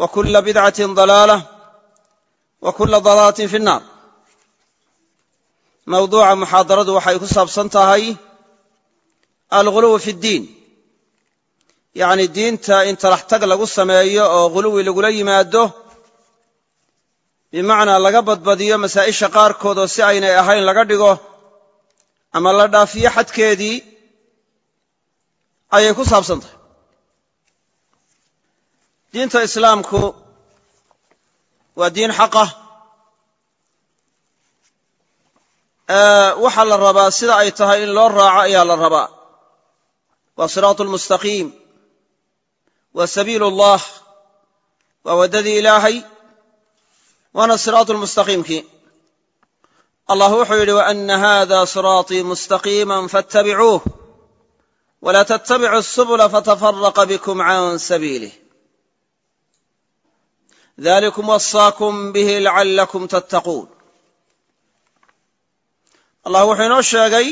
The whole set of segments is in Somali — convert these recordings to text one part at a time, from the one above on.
wa kula bidcatin dalaalah wa kula dalaalatin fi nnaar mawduuca muxaadaradu waxay ku saabsan tahay alguluwi fi ddiin yacnii diinta in talaxtag lagu sameeyo oo ghuluwi lagula yimaado bimacnaa laga badbadiyo masaa'isha qaarkood oo si aynay ahayn laga dhigo ama la dhaafiyo xadkeedii ayay ku saabsan tahay diinta islaamku waa diin xaqah waxaa la rabaa sida ay tahay in loo raaco ayaa la rabaa. Waa siraatu lmustaqiim waa sabiilu ullah waa waddadii ilaahay. Waana siraatu lmustaqiimkii allah wuxuu yidhi waana hada siraatii mustaqiima faatabicuuh walaa tattabicu subula fatafaraqa bikum can sabiilih dalikum wasaakum bih lacalakum tattaquun allah wuxuu inoo sheegay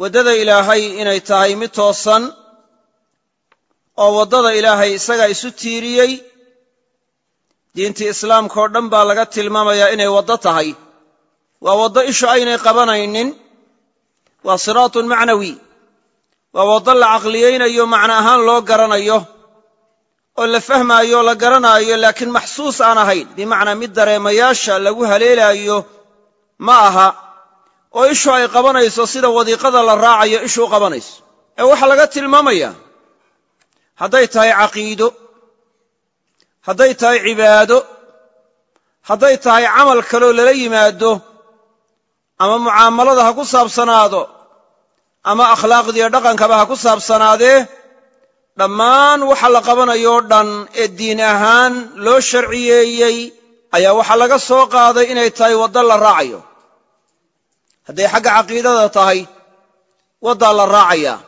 waddada ilaahay inay tahay mid toosan oo waddada ilaahay isagaa isu tiiriyey diintii islaamka oo dhan baa laga tilmaamayaa inay waddo tahay waa waddo ishu aynay qabanaynin waa siraatun macnawi waa waddo la caqliyaynayo macno ahaan loo garanayo oo la fahmaayo o la garanaayo laakiin maxsuus aan ahayn. Bimacnaa mid dareemayaasha lagu haleelaayo ma aha oo ishu ay qabanayso sida wadiiqada la raacayo ishu u qabanayso. Ee waxaa laga tilmaamayaa hadday tahay caqiido hadday tahay cibaado hadday tahay camal kaloo lala yimaado ama mucaamalada ha ku saabsanaado ama akhlaaqdiiyo dhaqankaba ha ku saabsanaadee dhammaan waxa la qabanayoo dhan ee diin ahaan loo sharciyeeyey ayaa waxaa laga soo qaaday inay tahay waddo la raacayo. Hadday xagga caqiidada tahay waddaa la raacayaa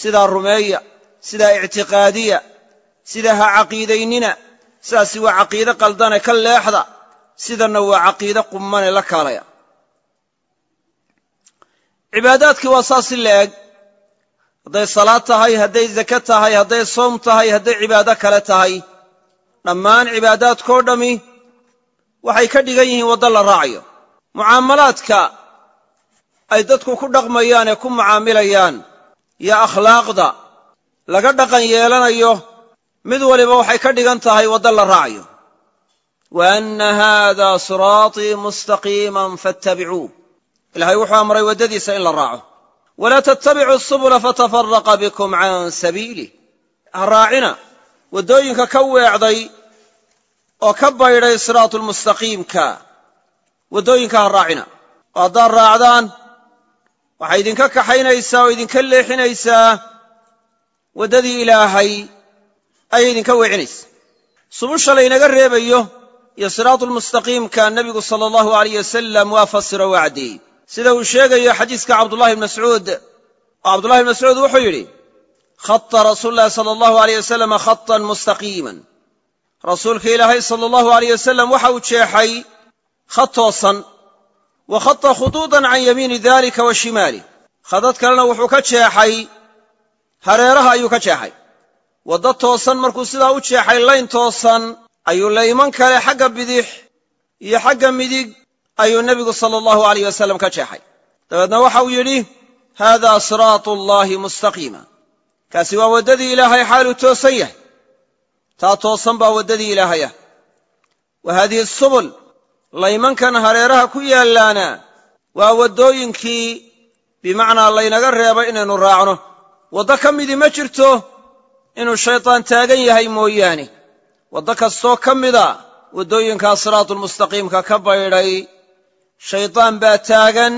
sidaa rumeeya sidaa ictiqaadiya sidaa ha caqiidaynina sidaasi waa caqiide qaldane ka leexda sidanna waa caqiide qummane la kaalaya. Cibaadaadkii waa saas la eg hadday salaad tahay hadday zake tahay hadday soom tahay hadday cibaado kale tahay dhammaan cibaadaadkoo dhammi waxay ka dhigan yihiin waddo la raacayo. Mucaamalaadka ay dadku ku dhaqmayaan ee ku mucaamilayaan iyo akhlaaqda laga dhaqan yeelanayo mid waliba waxay ka dhigan tahay waddo la raacayo. Wa anna haada siraatii mustaqiiman fattabicuuh ilahay wuxuu amray waddadiisa in la raaco walaa tattabicuu subula fatafaraqa bikum can sabiilih ha raacina waddooyinka ka weecday oo ka baydhay siraatulmustaqiimka waddooyinka ha raacina oo haddaad raacdaan waxay idinka kaxaynaysaa oo idinka leexinaysaa waddadii ilaahay ayay idinka weecinaysa subusha laynaga reebayo iyo siraatulmustaqiimka nebigu sala allahu alayh wasalam waa fasiro waa caddeeyey sida uu sheegayo xadiiska cabdullahi bn mascuud. Oo cabdullahi bn mascuud wuxuu yidhi khata rasuulu llahi sala allahu aleyh wasalam khatan mustaqiiman. Rasuulka ilaahay sala allahu aleyh wasalam waxa uu jeexay khad toosan wa khata khuduudan can yamiini dalika wa shimaalih khadad kalena wuxuu ka jeexay hareeraha ayuu ka jeexay. Waddo toosan markuu sidaa u jeexay layn toosan ayuu layman kale xagga bidix iyo xagga midig ayuu nebigu sala allahu alayh wasalam ka jeexay. Dabeedna waxa uu yidhi haadaa siraatu allaahi mustaqiima. Kaasi waa waddadii ilaahay xaaluu toosan yahay. Taa toosan baa waddadii ilaahay ah. Wa haadihi subul laymankan hareeraha ku yaallaana waa waddooyinkii bimacnaa laynaga reebay inaynu raacno. Waddo ka midii ma jirto inuu shaydaan taagan yahay mooyaane. Waddo kastoo ka mida waddooyinkaa siraatulmustaqiimka ka baydhay shaydaan baa taagan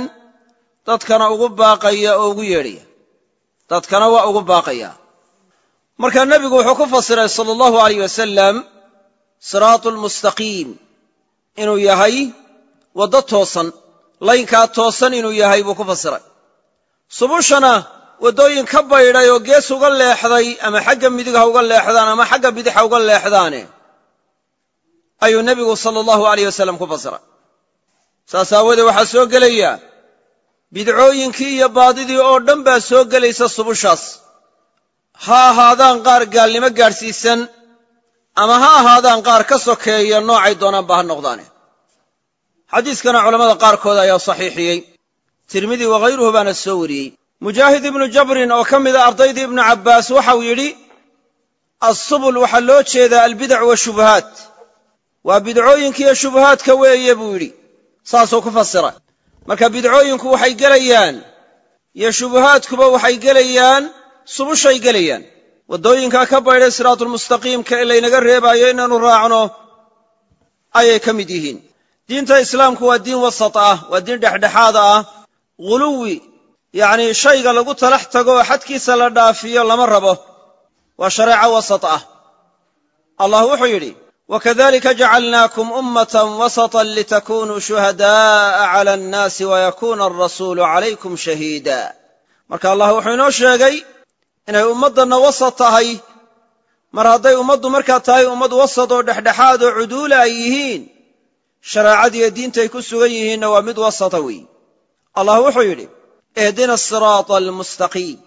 dadkana ugu baaqaya oo ugu yeedhaya dadkana waa ugu baaqaya. Marka nebigu wuxuu ku fasiray sala allahu alayh wasalam siraatu lmustaqiim inuu yahay waddo toosan laynkaa toosan inuu yahay buu ku fasiray. Subushana waddooyin ka baydhay oo gees uga leexday ama xagga midig ha uga leexdaan ama xagga bidix ha uga leexdaane ayuu nebigu sala allahu alayh wasalam ku fasiray saas aawoodee waxaa soo gelaya bidcooyinkii iyo baadidii oo dhan baa soo gelaysa subushaas. Ha ahaadaan qaar gaalnimo gaadhsiisan ama ha ahaadaan qaar ka sokeeya noocay doonaanba ha noqdaane. Xadiiskana culammada qaarkood ayaa saxiixiyey. Tirmidi wakhayruhu baana soo wariyey. Mujaahid ibnu jabrin oo ka mida ardaydii ibnu cabbaas waxau yidhi assubul waxaa loo jeedaa albidac washubuhaat waa bidcooyinkiiyo shubuhaadka weeye buu yidhi saasuu ku fasira marka bidcooyinku waxay gelayaan iyo shubuhaadkuba waxay gelayaan subushay gelayaan. Waddooyinkaa ka baydhay siraatulmustaqiimka ee laynaga reebaayo inaannu raacno ayay ka mid yihiin. Diinta islaamku waa diin wasat ah waa diin dhexdhexaada ah. Ghuluwi yacnii shayga lagu talax tago oo xadkiisa la dhaafiyo lama rabo. Waa shareeco wasat ah. Allah wuxuu yidhi wakadalika jacalnaakum ummatan wasatan litakunuu shuhada'a cala annaasi wayakuuna alrasuulu calaykum shahiida marka allah wuxuu inoo sheegay inay ummaddanna wasat tahay mar hadday ummaddu markaa tahay ummad wasat oo dhexdhexaad oo cuduula ay yihiin shareecadiiyo diintay ku sugan yihiinna waa mid wasata weeye allah wuxuu yidhi ihdina asiraata almustaqiim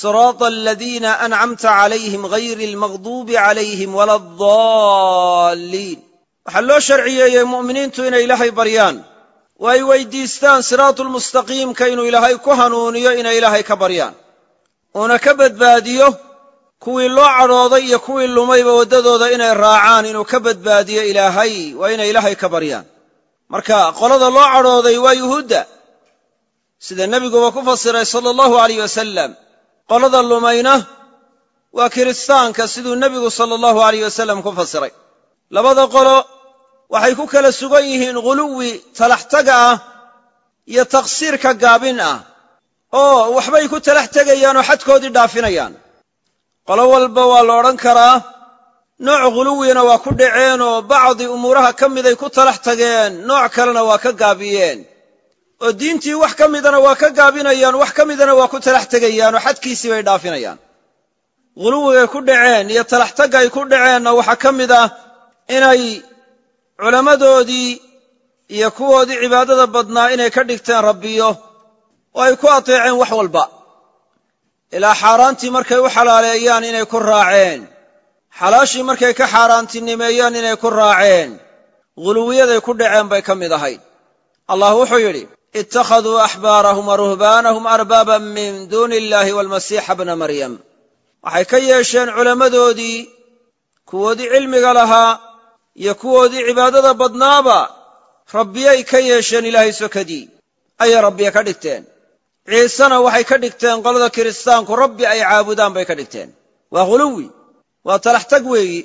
siraata aladiina ancamta calayhim hayri almaqduubi calayhim wala addaalliin waxaa loo sharciyeeyey mu'miniintu inay ilaahay baryaan. Oo ay weyddiistaan siraatulmustaqiimka inuu ilaahay ku hanuuniyo inay ilaahay ka baryaan. Uuna ka badbaadiyo kuwii loo cadhooday iyo kuwii lumayba waddadooda inay raacaan inuu ka badbaadiyo ilaahay waa inay ilaahay ka baryaan. Marka qolada loo cadhooday waa yuhuudda. Sida nebiguba ku fasiray sala allahu alayh wasalam qolada lumayna waa kiristaanka siduu nebigu sala allahu alayh wasalam ku fasiray. Labada qolo waxay ku kala sugan yihiin ghuluwi talaxtaga ah iyo taqsiirka gaabin ah oo waxbay ku talax tegayaan oo xadkoodii dhaafinayaan. Qolo walba waa la odhan karaa nooc ghuluwina waa ku dhaceen oo bacdi umuuraha ka miday ku talax tageen nooc kalena waa ka gaabiyeen oo diintii wax ka midana waa ka gaabinayaan wax ka midana waa ku talax tegayaan oo xadkiisii bay dhaafinayaan. Ghuluwigay ku dhaceen iyo talaxtagga ay ku dhaceenna waxaa ka mid ah inay culammadoodii iyo kuwoodii cibaadada badnaa inay ka dhigteen rabbiyo oo ay ku ateeceen wax walba. Ilaa xaaraantii markay u xalaaleeyaan inay ku raaceen. Xalaashii markay ka xaaraantinimeeyaan inay ku raaceen. Ghuluwiyaday ku dhaceen bay ka mid ahayd. Allah wuxuu yidhi ittakhaduu axbaarahum wa ruhbaanahum arbaaban min duuni illaahi waalmasiixa bna maryam waxay ka yeesheen culammadoodii kuwoodii cilmiga lahaa iyo kuwoodii cibaadada badnaaba rabbiyay ka yeesheen ilaahay sokadii ayay rabbiya ka dhigteen ciisena waxay ka dhigteen qolada kiristaanku rabbi ay caabudaan bay ka dhigteen waa ghuluwi waa talaxtag weeyi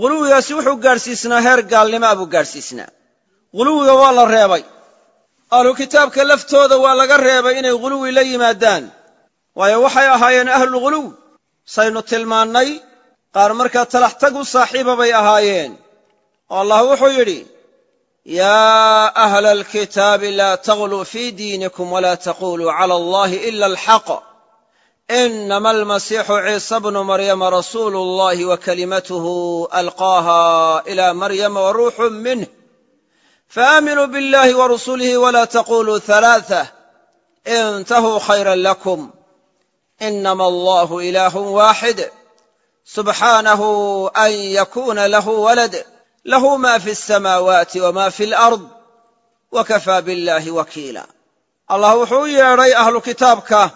ghuluwigaasi wuxuu gaadhsiisnaa heer gaalnimaa buu gaadhsiisnaa ghuluwiga waa la reebay ahlu kitaabka laftooda waa laga reebay inay ghuluwi la yimaadaan. Waayo waxay ahaayeen ahlulghuluw saynu tilmaannay qaar markaa talaxtag u saaxiiba bay ahaayeen. Oo allah wuxuu yidhi yaa ahla alkitaabi laa tagluu fii diinikum walaa taquluu cala allahi ila alxaq inama almasiixu ciisa bnu maryama rasuulu allahi wa kalimatuhu alqaaha ila maryama wa ruuxu minh faaminuu biاllahi wa rusulihi wala taquluu halaatha intahuu khayra lakum inama allahu ilaahu waaxid subxaanahu an yakuna lahu walad lahu ma fi alsamaawaati wama fi alard wa kafaa biاllahi wakiila allah wuxuu u yeedhay ahlu kitaabka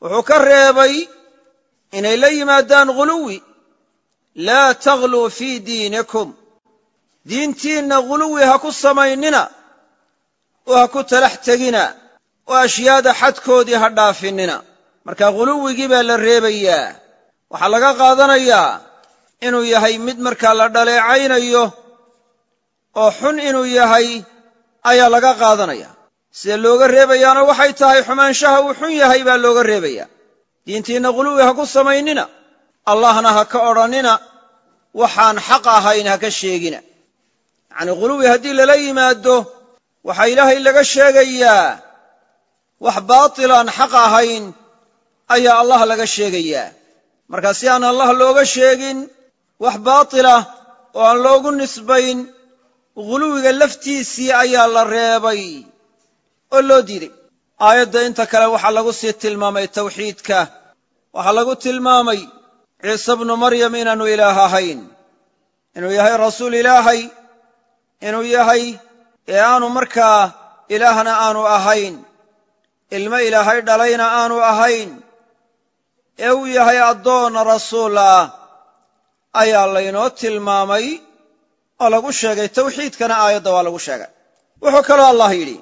wuxuu ka reebay inay la yimaadaan ghuluwi laa tagluu fii diinikum diintiinna guluwi ha ku samaynina oo ha ku talax tegina oo ashyaada xadkoodii ha dhaafinina. Marka guluwigii baa la reebayaa waxaa laga qaadanayaa inuu yahay mid markaa la dhaleecaynayo oo xun inuu yahay ayaa laga qaadanaya. Sida looga reebayaana waxay tahay xumaanshaha uu xun yahay baa looga reebayaa diintiinna guluwi ha ku samaynina. Allahna ha ka odhannina waxaan xaq ahayn ha ka sheegina yacnii guluwi haddii lala yimaado waxaa ilaahay laga sheegayaa wax baatilaan xaq ahayn ayaa allah laga sheegayaa. Marka si aan allah looga sheegin wax baatilah oo aan loogu nisbayn guluwiga laftiisii ayaa la reebay oo loo diiday. Aayadda inta kale waxaa lagu sii tilmaamay tawxiidka waxaa lagu tilmaamay ciise bnu maryam inaannu ilaah ahayn inuu yahay rasuul ilaahay inuu yahay ee aanu markaa ilaahna aanu ahayn ilmo ilaahay dhalayna aanu ahayn ee uu yahay addoon rasuul ah ayaa laynoo tilmaamay oo lagu sheegay tawxiidkana aayadda waa lagu sheegay. Wuxuu kaloo allah yidhi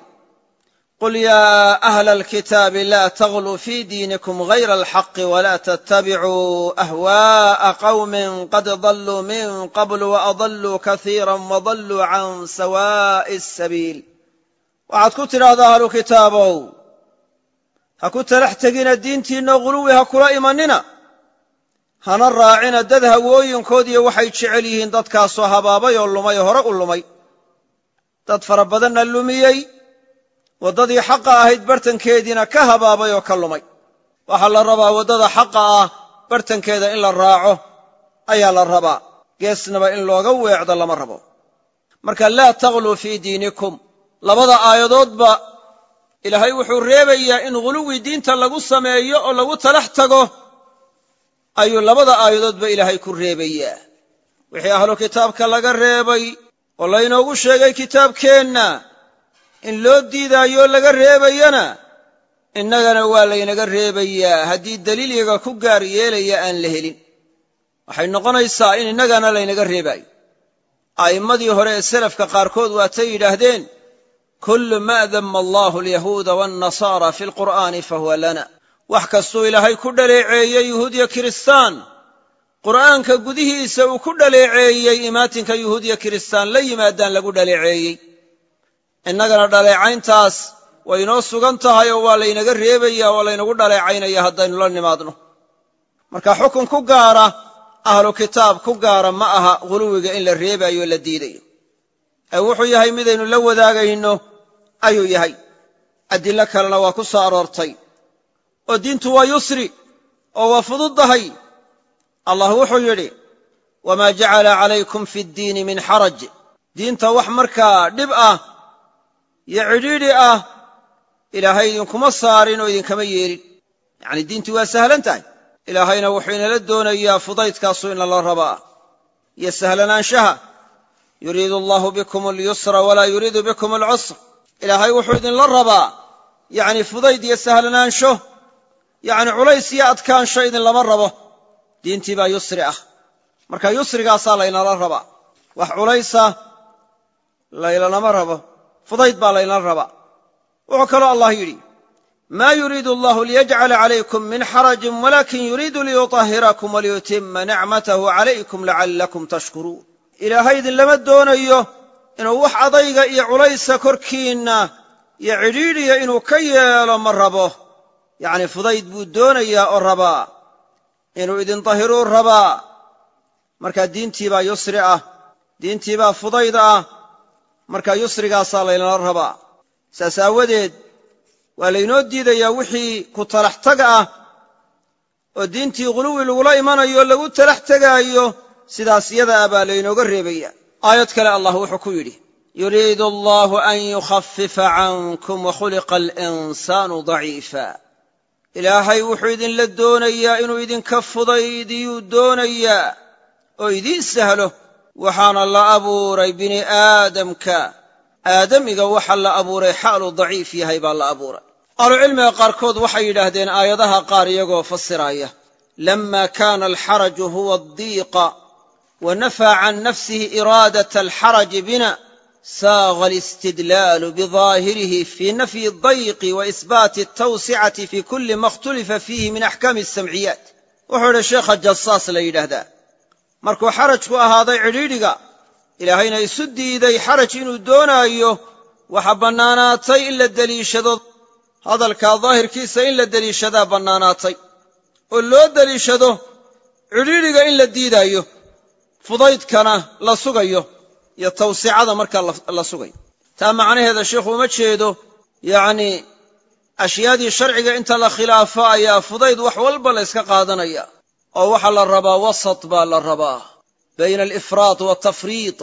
qul yaa ahla alkitaabi laa tagluu fii diinikum hayra alxaqi walaa tattabicuu ahwaa'a qawmin qad dalluu min qabl waadalluu kasiira wadalluu can sawaa'i asabiil waxaad ku tidhaahdaa ahlu kitaabow ha ku talax tegina diintiinna guluwi ha kula imanina. Hana raacina dad hawooyinkoodiyo waxay jecel yihiin dadkaasoo habaabay oo lumay oo hore u lumay. Dad fara badanna lumiyey waddadii xaqa ahayd bartankeediina ka habaabay oo ka lumay. Waxaa la rabaa waddada xaqa ah bartankeeda in la raaco ayaa la rabaa. Geesnaba in looga weecdo lama rabo. Marka laa tagluu fii diinikum. Labada aayadoodba ilaahay wuxuu reebayaa in guluwi diinta lagu sameeyo oo lagu talax tago ayuu labada aayadoodba ilaahay ku reebayaa. Wixii ahlu kitaabka laga reebay oo laynoogu sheegay kitaabkeenna in loo diidaayo laga reebayana innagana waa laynaga reebayaa. Haddii daliil yaga ku gaar yeelaya aan la helin waxay noqonaysaa in innagana laynaga reebaayo. A'immadii hore ee selafka qaarkood waatay yidhaahdeen kullu ma dama allahu alyahuuda waannasaara fi lqur'aani fahuwa lana. Wax kastuu ilaahay ku dhaleeceeyey yuhuudiya kiristaan. Qur'aanka gudihiisa uu ku dhaleeceeyey imaatinka yuhuudiya kiristaan la yimaadaan lagu dhaleeceeyey innagana dhaleecayntaas way inoo sugan tahay oo waa laynaga reebaya oo laynagu dhaleecaynaya haddaynu la nimaadno. Marka xukun ku gaara ahlu kitaab ku gaara ma aha guluwiga in la reebayo la diidayo. Ee wuxuu yahay midaynu la wadaagayno ayuu yahay. Adillo kalena waa ku soo aroortay. Oo diintu waa yusri oo waa fududdahay allah wuxuu yidhi wamaa jacala calaykum fi ddiini min xaraj. Diinta wax markaa dhib ah iyo cidhiidhi ah ilaahay idinkuma saarin oo idinkama yeelin yacnii diintii waa sahlan tahay. Ilaahayna wuxuu inala doonayaa fudaydkaasu inala rabaa. Iyo sahlanaanshaha yuriidu allahu bikum alyusra walaa yuriidu bikum alcusr ilaahay wuxuu idinla rabaa yacni fudayd iyo sahlanaansho yacni culays iyo adkaansho idinlama rabo. Diintii baa yusri ah. Marka yusrigaasaa laynala rabaa. Wax culaysa laylanama rabo fudayd baa laynala rabaa. Wuxuu kaloo allah yidhi maa yuriidu allahu liyajcala calaykum min xarajin walakin yuriidu liyutahhirakum waliyutima nicmatahu calaykum lacallakum tashkuruun. Ilaahay idinlama doonayo inuu wax adayga iyo culaysa korkiinna iyo cidhiidhiya inuu ka yeelo ma rabo. Yacni fudayd buu doonayaa oo rabaa inuu idin dahiruu rabaa. Marka diintii baa yusri ah diintii baa fudayd ah marka yusrigaasaa laynala rabaa. Saas aawadeed waa laynoo diidayaa wixii ku talax taga ah oo diintii guluwi lagula imanayo lagu talax tegaayo sidaas yada ah baa laynooga reebaya. Aayad kale allah wuxuu ku yidhi yuriidu allahu an yukhafifa cankum wakhuliqa alinsaanu daciifa. Ilaahay wuxuu idinla doonayaa inuu idinka fudaydiyuu doonayaa oo idiin sahlo waxaana la abuuray bini aadamka. Aadamiga waxa la abuuray xaaluu daciif yahay baa la abuuray. Ahlucilmiga qaarkood waxay yidhaahdeen aayadaha qaar iyagoo fasiraya lama kaana alxaraju huwa addiiqa wa nafaa can nafsihi iraadat alxaraji bina saaga alistidlaalu bidaahirihi fii nafyi dayqi wa isbaati altawsicati fi kulli ma ikhtulifa fiihi min axkaami asamciyaat wuxuu idhi sheekha jasaas la yidhaahdaa markuu xarajku ahaaday cidhiidhiga ilaahayna isu diiday xaraj inuu doonaayo waxa bannaanaatay in la deliishado. Hadalkaa daahirkiisa in la deliishadaa bannaanaatay. Oo loo deliishado cidhiidhiga in la diidaayo fudaydkana la sugayo iyo tawsicada markaa la sugayo. Taa macnaheeda sheikhu uma jeedo yacnii ashyaadii sharciga inta la khilaafo ayaa fudayd wax walba la yska qaadanaya oo waxaa la rabaa wasat baa la rabaa bayna alifraad waaltafriid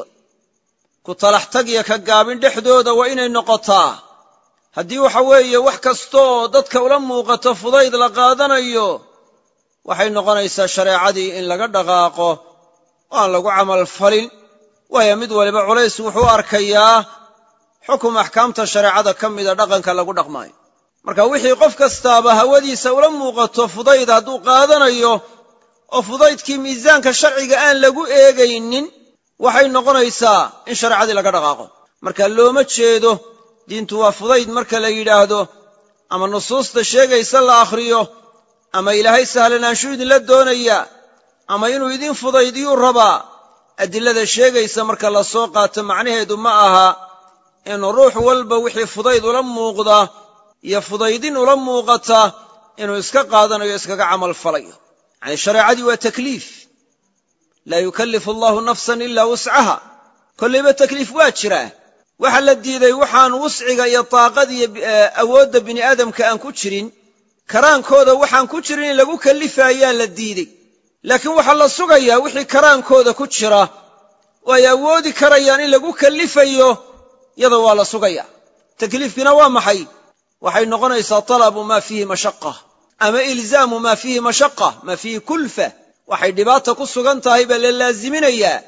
ku talax tagya ka gaabin dhexdooda waa inay noqotaa. Haddii waxa weeye wax kastaoo dadka ula muuqato fudayd la qaadanayo waxay noqonaysaa shareecadii in laga dhaqaaqo oo aan lagu camal falin. Waayo mid waliba culays wuxuu arkayaa xukum axkaamta shareecada ka mida dhaqanka lagu dhaqmaayo. Marka wixii qof kastaaba hawadiisa ula muuqato fudayd hadduu qaadanayo oo fudaydkii miisaanka sharciga aan lagu eegaynin waxay noqonaysaa in shareecadii laga dhaqaaqo. Marka looma jeedo diintu waa fudayd marka la yidhaahdo ama nusuusta sheegaysa la akhriyo ama ilaahay sahlanaanshu idinla doonaya ama inuu idin fudaydiyuu rabaa adilada sheegaysa marka la soo qaato macnaheedu ma aha in ruux walba wixii fudayd ula muuqda iyo fudaydin ula muuqata inuu iska qaadanayo iskaga camal falayo yacni shareecadii waa takliif laa yukallifu allahu nafsan ilaa wuscaha kollayba takliif waa jiraa waxa la diiday waxaan wusciga iyo taaqada iyo awoodda bini aadamka aan ku jirin karaankooda waxaan ku jirin in lagu kallifaayaa la diidey laakiin waxaa la sugayaa wixii karaankooda ku jira oo ay awoodi karayaan in lagu kallifayo yada waa la sugaya takliifkiina waa maxay waxay noqonaysaa talabu maa fiihi mashaqa ama ilzaamu maa fiihi mashaqa maa fiihi kulfa. Waxay dhibaata ku sugan tahay baa la laaziminayaa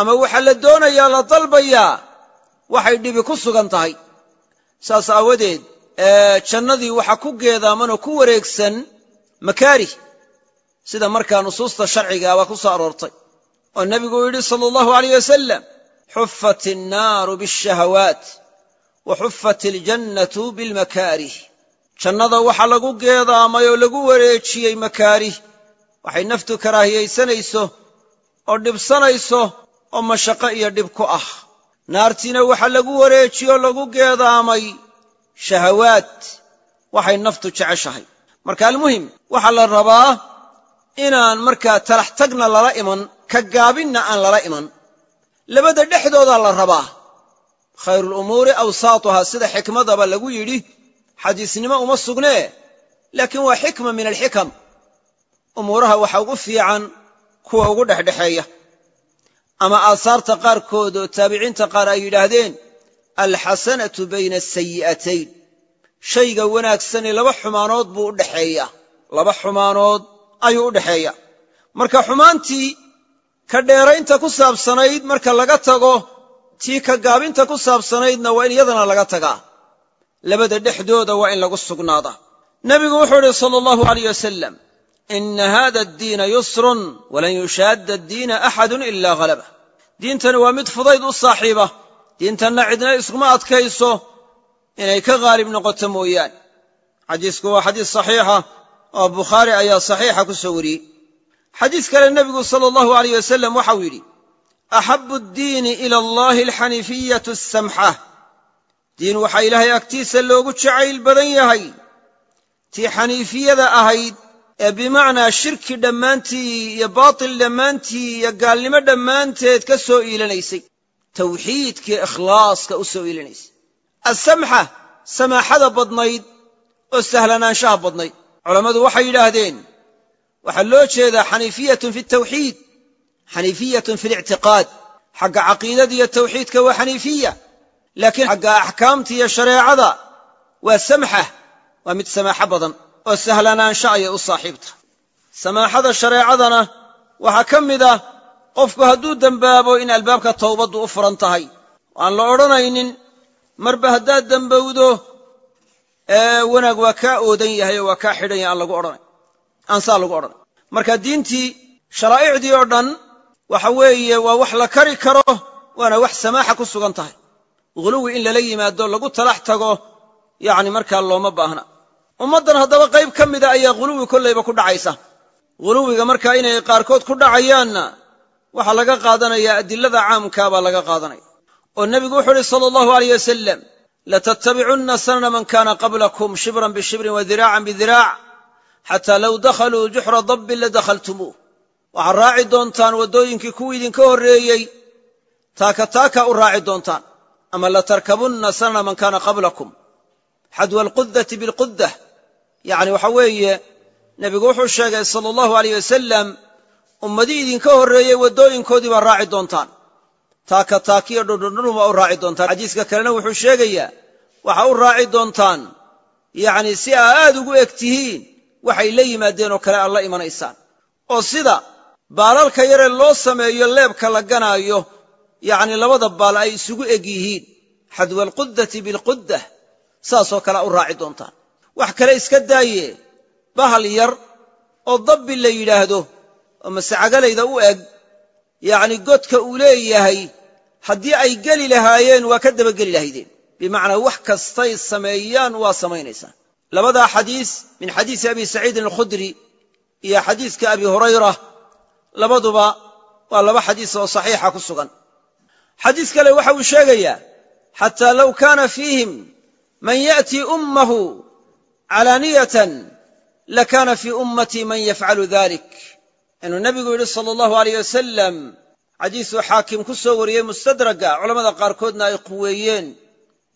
ama waxaa la doonayaa la dalbayaa waxay dhibi ku sugan tahay. Saas aawadeed jannadii waxa ku geedaamanoo ku wareegsan makaarih sida markaa nusuusta sharciga waa ku soo aroortay oo nebigu uu yidhi sala allahu alayh wasalam xufat innaaru biاshahawaat wa xufat iljannatu bilmakaarih jannada waxa lagu geedaamay oo lagu wareejiyey makaarih waxay naftu karaahiyaysanayso oo dhibsanayso oo mashaqo iyo dhib ku ah. Naartiina waxa lagu wareejiye oo lagu geedaamay shahawaad. Waxay naftu jeceshahay. Marka almuhim waxaa la rabaa inaan markaa talax tagna lala iman ka gaabinna aan lala iman. Labada dhexdoodaa la rabaa. Khayruulumuuri awsaatuhaa sida xikmadaba lagu yidhi xadiisnimo uma sugnee laakiin waa xikma min alxikam. Umuuraha waxa ugu fiican kuwa ugu dhexdhexeeya. Ama aasaarta qaarkood oo taabiciinta qaar ay yidhaahdeen alxasanatu bayna asayi'atayn shayga wanaagsani laba xumaanood buu u dhexeeya. Laba xumaanood ayuu u dhexeeya. Marka xumaantii ka dheeraynta ku saabsanayd marka laga tago tii ka gaabinta ku saabsanaydna waa in iyadana laga tagaa labada dhexdooda waa in lagu sugnaadaa. Nebigu wuxuu idhi sala allahu alayh wasalam ina hada addiina yusrun walan yushaadda addiina axadun ilaa halabah diintani waa mid fudayd u saaxiiba. Diintanna cidna iskuma adkayso inay ka haalib noqoto mooyaane. Xadiisku waa xadiis saxiixa oo bukhaari ayaa saxiixa ku soo wariyey. Xadiis kale nebigu sala allahu alayh wasalam waxau yidhi axabu addiini ila allahi alxaniifiyatu asamxa diin waxaa ilaahay agtiisa loogu jacayl badan yahay. Tii xaniifiyada ahayd ee bimacnaa shirki dhammaantii iyo baatil dhammaantii iyo gaalnimo dhammaanteed ka soo iilanaysay. Tawxiidkii ikhlaaska u soo iilanaysay. Assamxa samaaxada badnayd oo sahlanaanshaha badnayd. Culammadu waxay yidhaahdeen waxaa loo jeedaa xaniifiyatun fi tawxiid xaniifiyatun fi lictiqaad. Xagga caqiidada iyo tawxiidka waa xaniifiya laakiin xagga axkaamta iyo shareecada waa samxa waa mid samaaxo badan oo sahlanaansho ayay u saaxiibta. Samaaxada shareecadana waxaa ka mid ah qofku hadduu dembaabo in albaabka towbaddu u furan tahay. Aan la odhanaynin marba haddaad dembowdo wanaag waa kaa oodan yahay oo waa kaa xidhan yahay aan lagu odhanay. Aan saa lagu odhanay. Marka diintii sharaa'icdii oo dhan waxa weeye waa wax la kari karo waana wax samaaxa ku sugan tahay ghuluwi in lala yimaado lagu talax tago yacni markaa looma baahna. Ummaddan haddaba qayb ka mida ayaa ghuluwi kollayba ku dhacaysa. Ghuluwiga markaa inay qaarkood ku dhacayaanna waxaa laga qaadanayaa adilada caamkaa baa laga qaadanaya. Oo nebigu wuxuu uhi sala allahu aleyh wasalam latattabicunna sanana man kana qablakum shibran bishibrin wa diraacan bidiraac xataa low dakhaluu juxra dabbin ladakhaltumuuh waxaad raaci doontaan waddooyinkii kuwii idinka horreeyey taaka taaka u raaci doontaan ama latarkabunna sanana man kana qablakum xadwa alqudati bilqudah yacni waxa weeye nebigu wuxuu sheegay sala allahu aleyh wasalam ummadii idinka horreeyey waddooyinkoodii baa raaci doontaan. Taaka taakiyo dhudhundhudhuma u raaci doontaan. Xadiiska kalena wuxuu sheegayaa waxa u raaci doontaan yacni si aa aad ugu eg tihiin waxay la yimaadeen oo kale aad la imanaysaan oo sida baalalka yaree loo sameeyo leebka la ganaayo yacni labada baal ay isugu eg yihiin. Xadwa alqudati bilquddah saasoo kale a u raaci doontaan. Wax kale iska daaye. Bahal yar oo dabbi la yidhaahdo oo masecagalayda u eg. Yacni godka uu leeyahay haddii ay geli lahaayeen waa ka dabageli lahaydeen. Bimacnaa wax kastay sameeyaan waa samaynaysaan. Labadaa xadiis min xadiisi abi saciidin alkhudri iyo xadiiska abi hurayra labaduba waa laba xadiis oo saxiixa ku sugan xadiis kale waxa uu sheegayaa xataa low kaana fiihim man ya'tii ummahu calaaniyatan lakaana fii ummatii man yafcalu dalik inuu nebigu yidhi sala allahu aleyh wasalam xadiisuu xaakim ku soo wariyey mustadraga culammada qaarkoodna ay quweeyeen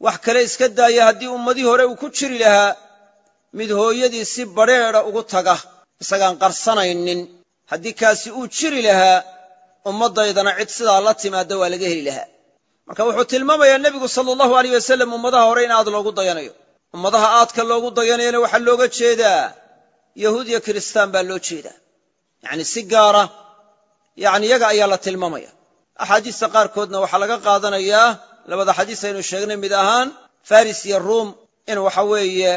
wax kale iska daaya haddii ummadii hore uu ku jiri lahaa mid hooyadii si badrheedha ugu taga isagaan qarsanaynin. Haddii kaasi uu jiri lahaa ummaddaydana cid sidaa la timaadda waa laga heli lahaa. Marka wuxuu tilmaamayaa nebigu sala allahu aleyh wasalam ummadaha hore in aad loogu dayanayo. Ummadaha aadka loogu dayanayana waxaa looga jeedaa yahuud iyo kiristaan baa loo jeedaa. Yacni si gaara yacni yaga ayaa la tilmaamaya. Axaadiista qaarkoodna waxaa laga qaadanayaa labada xadiis aynu sheegnay mid ahaan faris iyo ruum in waxa weeye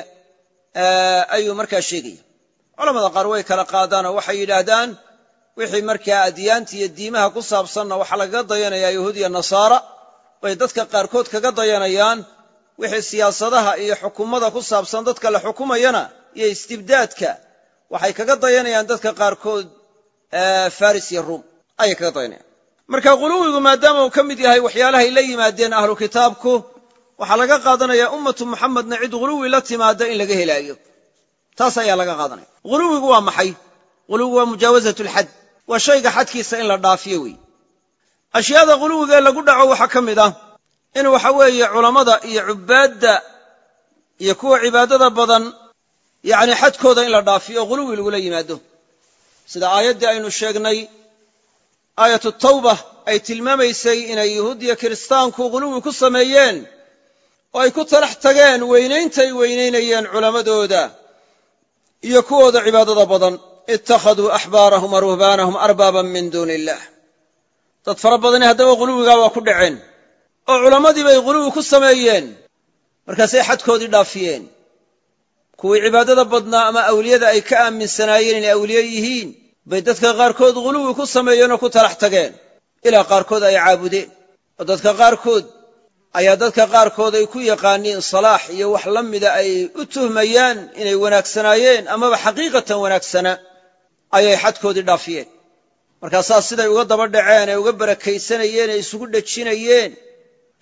ayuu markaa sheegaya. Culamada qaar way kala qaadaanoo waxay yidhaahdaan wixii markaa adyaanta iyo diimaha ku saabsanna waxaa lagaga dayanayaa yahuud iyo nasaara bay dadka qaarkood kaga dayanayaan wixii siyaasadaha iyo xukumada ku saabsan dadka la xukumayana iyo istibdaadka. Waxay kaga dayanayaan dadka qaarkood faris iyo ruum. Ayay kaga dayanayaan. Marka quluwigu maadaama uu ka mid yahay waxyaalahay la yimaadeen ahlu kitaabku waxaa laga qaadanayaa ummatu muxamedna cid ghuluwi la timaada in laga helaayo. Taas ayaa laga qaadanaya. Ghuluwigu waa maxay? Ghuluwigu waa mujaawasat lxad waa shayga xadkiisa in la dhaafiyo wey ashyaada ghuluwiga ee lagu dhaco waxaa ka mid ah in waxa weeye culammada iyo cubbaadda iyo kuwa cibaadada badan yacni xadkooda in la dhaafiyo oo ghuluwi lagula yimaado. Sida aayaddii aynu sheegnay aayatu tawba ay tilmaamaysay inay yuhuud iyo kiristaanku ghuluwi ku sameeyeen oo ay ku talax tageen weynayntaay weynaynayeen culammadooda iyo kuwooda cibaadada badan ittakhaduu axbaarahum wa ruhbaanahum arbaaban min duuni illah dad fara badani haddaba ghuluwigaa waa ku dhaceen oo culammadii bay ghuluwi ku sameeyeen markaasay xadkoodii dhaafiyeen kuwii cibaadada badnaa ama awliyada ay ka aaminsanaayeen inay awliye yihiin bay dadka qaarkood ghuluwi ku sameeyeen oo ku talax tageen ilaa qaarkood ay caabudeen oo dadka qaarkood ayaa dadka qaarkood ay ku yaqaaniin salaax iyo wax la mida ay u tuhmayaan inay wanaagsanaayeen amaba xaqiiqatan wanaagsana ayay xadkoodii dhaafiyeen. Markaasaa siday uga daba dhaceen ee uga barakaysanayeen ee isugu dhejinayeen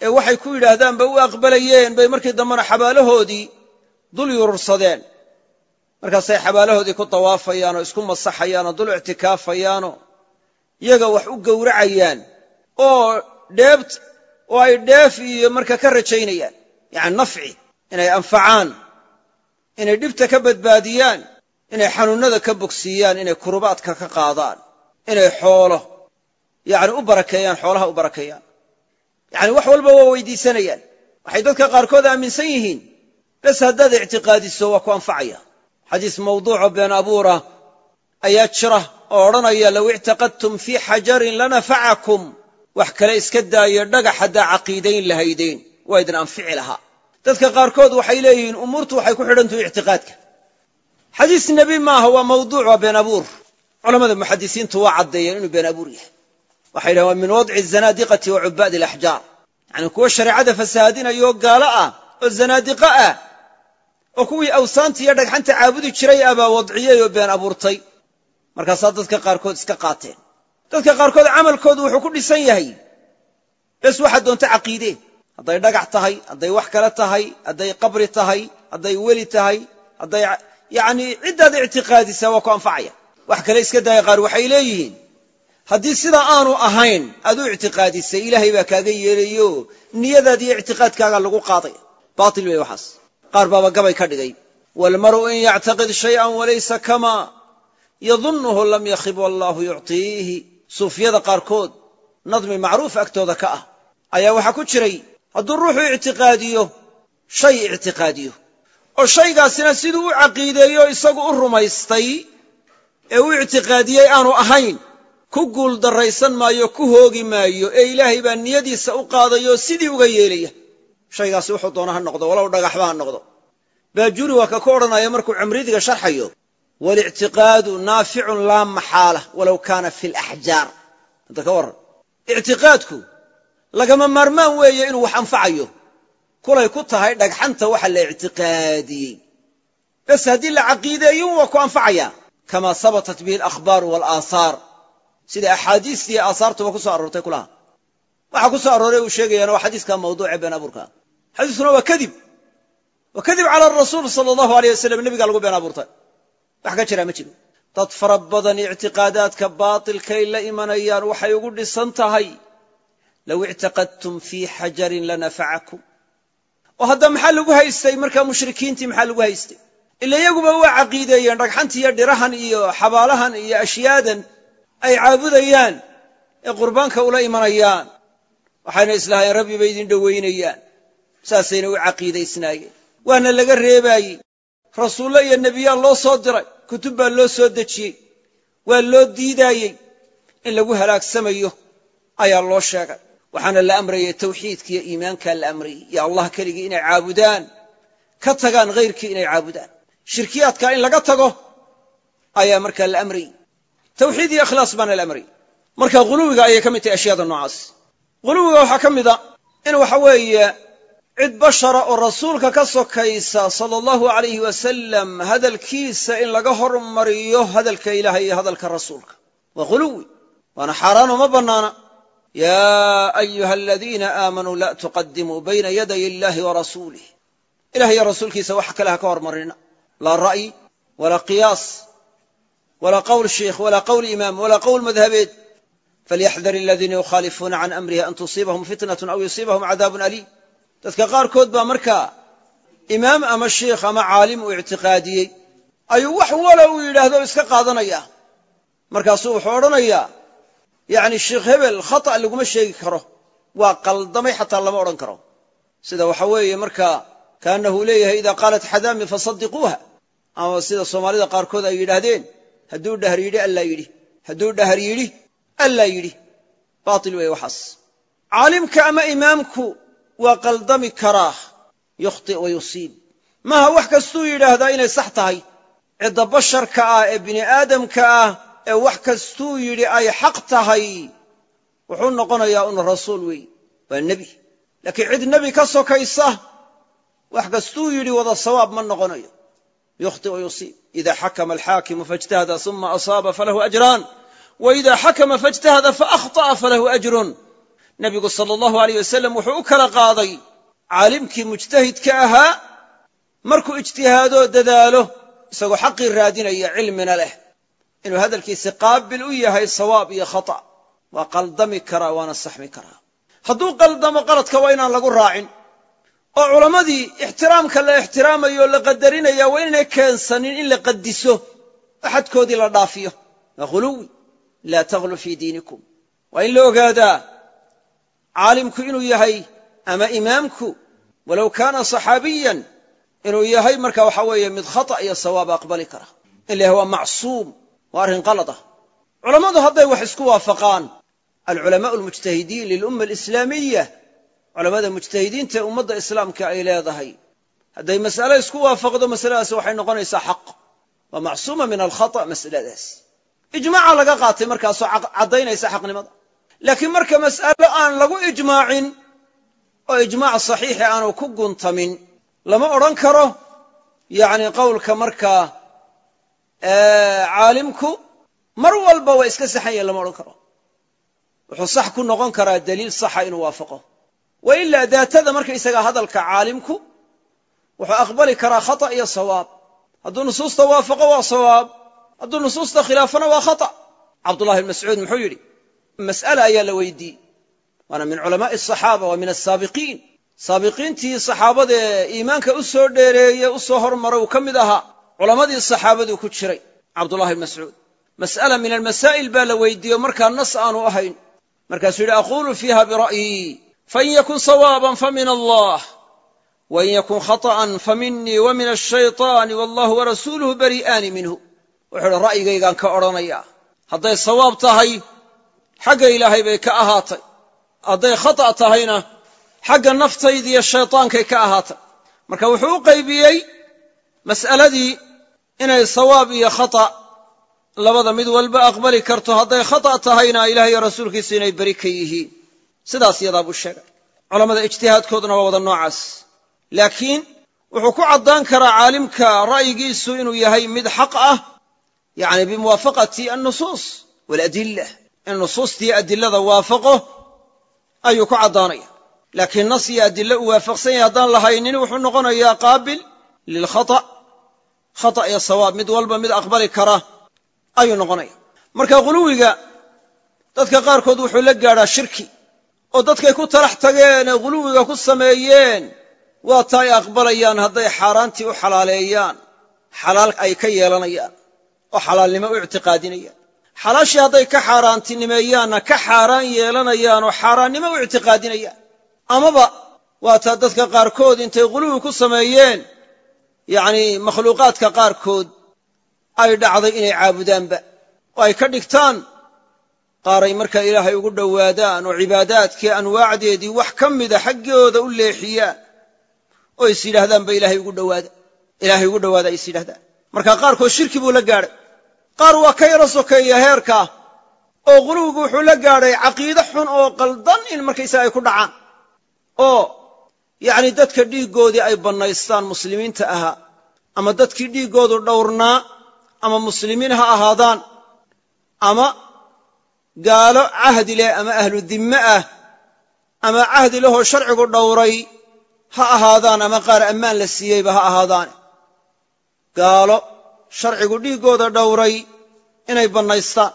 ee waxay ku yidhaahdaanba u aqbalayeen bay markii dambena xabaalahoodii dul yurursadeen. Markaasay xabaalahoodii ku dawaafayaan oo isku masaxayaan oo dul ictikaafayaanoo iyaga wax u gowracayaan oo dheebt oo ay dheef iyo marka ka rajaynayaan. Yacani nafci inay anfacaan inay dhibta ka badbaadiyaan inay xanuunnada ka bogsiiyaan inay kurubaadka ka qaadaan inay xoolo yacni u barakeeyaan xoolaha u barakeeyaan. Yacni wax walba waa weydiisanayaan. Waxay dadka qaarkood aaminsan yihiin. Bes haddaad ictiqaadiso waa ku anfacaya. Xadiis mawduuco been abuura ayaa jira oo odhanaya low ictaqadtum fii xajarin lanafacakum wax kale iska daayo dhagax haddaa caqiidayn lahaydeen. Waa idin anfici lahaa. Dadka qaarkood waxay leeyihiin umuurtu waxay ku xidhantahu ictiqaadka xadiis nebi maaha waa mawduuc waa been abuur. Culamada muxadisiintu waa caddeeyeen inuu been abuur yahay. Waxay yidhahen waa min wadci zanaadiqati wa cubaadi alaxjaar. Yacni kuwo shareecada fasahaadinayoo gaalo ah oo zanaadiqo ah oo kuwii awsaanta iyo dhagxanta caabudi jiray abaa wadciyey oo been abuurtay. Markaasaa dadka qaarkood iska qaateen. Dadka qaarkood camalkoodu wuxuu ku dhisan yahay. Bes waxaad doonta caqiidee hadday dhagax tahay hadday wax kale tahay hadday qabri tahay hadday weli tahay hadday yacnii ciddaad ictiqaadisaa waa ku anfacaya. Wax kale iska daaya qaar waxay leeyihiin. Haddii sidaa aanu ahayn aad u ictiqaadisay ilaahay baa kaaga yeelayo niyadaad iyo ictiqaadkaaga lagu qaaday baatil wey waxaas. Qaar baaba gabay ka dhigay. Waalmaru in yactaqid shay'an walaysa kamaa yadunnuhu lam yakhib wallaahu yuctiihi suufiyada qaarkood nadmi macruuf agtooda ka ah. Ayaa waxaa ku jiray hadduu ruuxu ictiqaadiyo shay ictiqaadiyo oo shaygaasina siduu u caqiideeyo isagu u rumaystay ee u ictiqaadiyey aanu ahayn ku guul darraysan maayo ku hoogi maayo ee ilaahay baa niyadiisa u qaadayoo sidii uga yeelaya. Shaygaasi wuxuu doona ha noqdo walow dhagaxba ha noqdo. Baajuri waa ka ku odhanaya markuu cumridiga sharxayo. Walictiqaadu naaficun laa maxaala walow kaana fi laxjaar hadda ka warran. Ictiqaadku lagama maarmaan weeye inuu wax anfacayo kulay ku tahay dhagxanta waxa la ictiqaadiyey bes haddii la caqiideeyo waa ku anfacaya. Kama habatat bihi alakhbaaru walaahaar sida axaadiistii aahaartuba ku soo aroortay kulaha waxa ku arooray uu sheegayaana waa xadiiska mawduuce been abuurka. Xadiiskuna waa kadib. Waa kadib cala rasuul sala allahu aleyh wasalam nebiga lagu been abuurtay. Wax ka jiraa ma jiro. Dad fara badan ictiqaadaadka baatilkay la imanayaan waxay ugu dhisan tahay. Low ictaqadtum fii xajarin lanafacakum oo hadda maxaa lagu haystay? Markaa mushrikiintii maxaa lagu haystay? Ila iyaguba waa caqiideeyeen dhagxanti iyo dhirahan iyo xabaalahan iyo ashyaadan ay caabudayaan ee qurbaanka ula imanayaan waxayna islahaayeen rabbi bay idin dhowaynayaan saasayna u caqiidaysnaayeen. Waana laga reebaayey. Rasuulle iyo nebiyaal loo soo diray kutub baa loo soo dejiyey waa loo diidaayey. In lagu halaagsamayo ayaa loo sheegay waxaana la amrayay tawxiidka iyo iimaankaa la amrayey iyo allah keligii inay caabudaan ka tagaan hayrkii inay caabudaan. Shirkiyaadka in laga tago ayaa markaa la amrayey tawxiid iyo ikhlaas baana la amrayey marka huluwiga ayay ka mid tahay ashyaada noocaas. Huluwiga waxaa ka mid a in waxa weeye cid bashara oo rasuulka ka sokaysa sala allahu alayhi wasalam hadalkiisa in laga hormariyo hadalka ilahay iyo hadalka rasuulka. Waa huluwi waana xaaraano ma bannaana yaa ayuha aladiina aamanuu la tuqadimuu bayna yaday illahi wa rasuulih ilah iyo rasuulkiisa wax kale ha ka hormarina laa ra'yi walaa qiyaas walaa qowl sheikh walaa qowl imaam walaa qowl madhabeed falyaxdar aladiina yukhaalifuuna can amrihi an tusiibahum fitnatun aw yusiibahum cadaabun aliim dadka qaarkood baa markaa imaam ama sheikh ama caalim uu ictiqaadiyey ayuu wax wala uu yidhaahdo iska qaadanaya markaasuu wuxuu odhanayaa yacni sheikh hebel khata' laguma sheegi karo. Waa qaldamay xataa lama odhan karo. Sida waxa weeye markaa kaanahu leeyahay idaa qaalat xadaami fasadiquuha ama sida soomaalida qaarkood ay yidhaahdeen hadduu dhahar yidhi allaa yidhi. Hadduu dhahar yidhi allaa yidhi. Baatil weeye waxaas. Caalimka ama imaamku waa qaldami karaa yukhti' wa yusiib. Maaha wax kastuu yidhaahdaa inay sax tahay. Cidda basharka ah ee bini aadamka ah ee wax kastuu yidhi ay xaq tahay wuxuu noqonayaa un rasuul weey waa nebi laakiin cid nebi ka sokaysa wax kastuu yidhi wada sawaab ma noqonayo yukhti wa yusiib ida xakama alxaakimu faاjtahada uma asaaba falahu ajraan wa ida xakama faاjtahada faahطa'a falahu ajrun nebigu sala allahu aleyh wasalam wuxuu u kala qaaday caalimkii mujtahidka ahaa markuu ijtihaadoo dadaalo isagoo xaqii raadinaya cilmina leh inuu hadalkiisi qaabil u yahay sawaab iyo khata' waa qaldami karaa waana saxmi karaa hadduu qaldamo qaladka waa inaan lagu raacin. Oo culammadii ixtiraamka la ixtiraamayo o la qadarinaya waa inaynay keensanin in la qadiso oo xadkoodii la dhaafiyo. Waa huluwi laa taghlu fii diinikum. Waa in la ogaadaa caalimku inuu yahay ama imaamku walow kaana saxaabiyan inuu yahay marka waxa weeye mid khata' iyo sawaab aqbali kara. In la waa macsuum waa arrin qalad ah. Culammadu hadday wax isku waafaqaan alculamaءu almujtahidiin lilumma alislaamiya culamada mujtahidiinta ee ummadda islaamka ay leedahay. Hadday mas'ale isku waafaqdo masaladaasi waxay noqonaysaa xaq. Waa macsuuma min alkhata' masaladaas. Ijmaaca laga qaatay markaasoo caddaynaysa xaqnimada. Laakiin marka mas'alo aan lagu ijmaacin oo ijmaac saxiixi aanu ku guntamin lama odhan karo. Yacni qowlka markaa caalimku mar walba waa iska saxan yahin lama odhan karo. Wuxuu sax ku noqon karaa daliil saxa inuu waafaqo. Wa ilaa daatada markaysagaa hadalka caalimku wuxuu aqbali karaa khata iyo sawaab. Hadduu nusuusta waafaqo waa sawaab. Hadduu nusuusta khilaafana waa khata. Cabdullahi bn mascuud muxuu yidhi mas'ala ayaa la weydiiyey. Waana min culamaa'i asaxaaba waa min asaabiqiin saabiqiintii saxaabadae iimaanka u soo dheereeye u soo uu ka mid ahaa culammadii saxaabaduu ku jiray cabdullahi bn mascuud. Mas'ala min almasaa'il baa la weydiiye markaa nas aanu ahayn. Markaasuu yidhi aquulu fiiha bira'yii fain yakun sawaaban famin allah wain yakun khaطa'an faminii wa min ashayطaani wallahu warasuuluhu bari'aani minhu. Wuxuu uhi ra'yigaygaan ka odhanayaa. Hadday sawaab tahay xagga ilaahay bay ka ahaatay. Hadday khata' tahayna xagga naftaydiiyo shaytaankay ka ahaatay. Marka wuxuu u qaybiyey mas'aladii inay sawaab iyo khata' labada mid walba aqbali karto hadday khata' tahayna ilaah iyo rasuulkiisu inay beri ka yihiin. Sidaas yadaa buu sheegay. Culammada ijtihaadkooduna waa wada noocaas. Laakiin wuxuu ku caddaan karaa caalimka ra'yigiisu inuu yahay mid xaq ah yacni bimuwaafaqati annusuus waaladilla in nusuustiiyo adilada waafaqo ayuu ku caddaanaya. Laakiin nas iyo adille uu waafaqsan yahay haddaan lahaynin wuxuu noqonayaa qaabil lilkhata' khata' iyo sawaab mid walba mid aqbali kara ayuu noqonaya. Marka ghuluwiga dadka qaarkood wuxuu la gaadhaa shirki oo dadkay ku talax tageen ee ghuluwiga ku sameeyeen waa ta ay aqbalayaan hadday xaaraantii u xalaaleeyaan. Xalaal ay ka yeelanayaan oo xalaalnimo u ictiqaadinayaan. Xalaashii hadday ka xaaraantinimeeyaanna ka xaaraan yeelanayaan oo xaaraannimo u ictiqaadinayaan. Amaba waa taa dadka qaarkood intay ghuluwi ku sameeyeen yacnii makhluuqaadka qaarkood ay dhacday inay caabudaanba oo ay ka dhigtaan qaaray markaa ilaahay ugu dhowaadaan oo cibaadaadkii anwaacdeedii wax ka mida xaggooda u leexiyaan oo is yidhaahdaanba ilaahay ugu dhowaada. Ilaahay ugu dhowaada is yidhahdaan marka qaarkood shirki buu la gaadhay. Qaar waa ka yaro sokeeya heerkaa oo quluwigu wuxuu la gaadhay caqiide xun oo qaldan in markaysaga ay ku dhacaan oo yacni dadka dhiiggoodii ay bannaystaan muslimiinta ahaa ama dadkii dhiiggoodu dhowrnaa ama muslimiin ha ahaadaan ama gaalo cahdi leh ama ahlu dimme ah ama cahdi lehoo sharcigu dhowray ha ahaadaan ama qaar ammaan la siiyeyba ha ahaadaane gaalo sharcigu dhiiggooda dhowray inay bannaystaan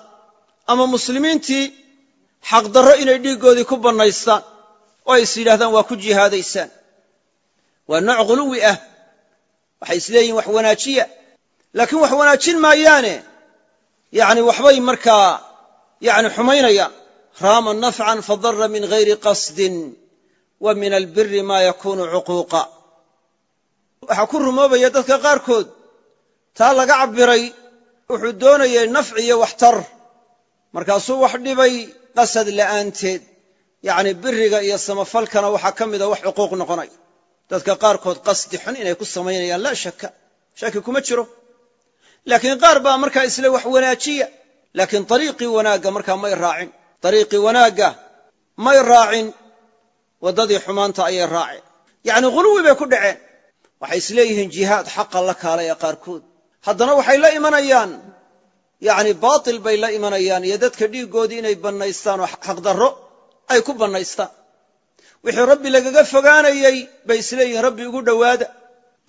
ama muslimiintii xaqdarro inay dhiiggoodii ku bannaystaan oo ay is yidhahdaan waa ku jihaadaysaan. Waa nooc ghuluwi ah. Waxay isleeyihin wax wanaajiya. Laakiin wax wanaajin maayaane. Yacni waxbay markaa yacni xumaynayaan raama nafcan fadara min hayri qasdin wa min albiri maa yakunu cuquuqa. Waxaa ku rumoobaya dadka qaarkood taa laga cabbiray wuxuu doonayay nafci iyo waxtar. Markaasuu wax dhibay qasad la'aanteed yacni biriga iyo samafalkana waxaa ka mida wax cuquuq noqonaya dadka qaarkood qasdi xun inay ku samaynayaan laa shaka shaki kuma jiro. Laakiin qaar baa markaa isle wax wanaajiya. Laakiin dariiqii wanaagga markaa may raacin. Dariiqii wanaagga may raacin. Waddadii xumaanta ayay raaceen. Yacni ghuluwi bay ku dhaceen. Waxay isleeyihiin jihaad xaqa la kaalaya qaarkood. Haddana waxay la imanayaan. Yacni baatil bay la imanayaan. Iyo dadka dhiiggoodii inay bannaystaan oo xaqdarro ay ku bannaystaan wixii rabbi lagaga fogaanayey bay isleeyihiin rabbi ugu dhowaada.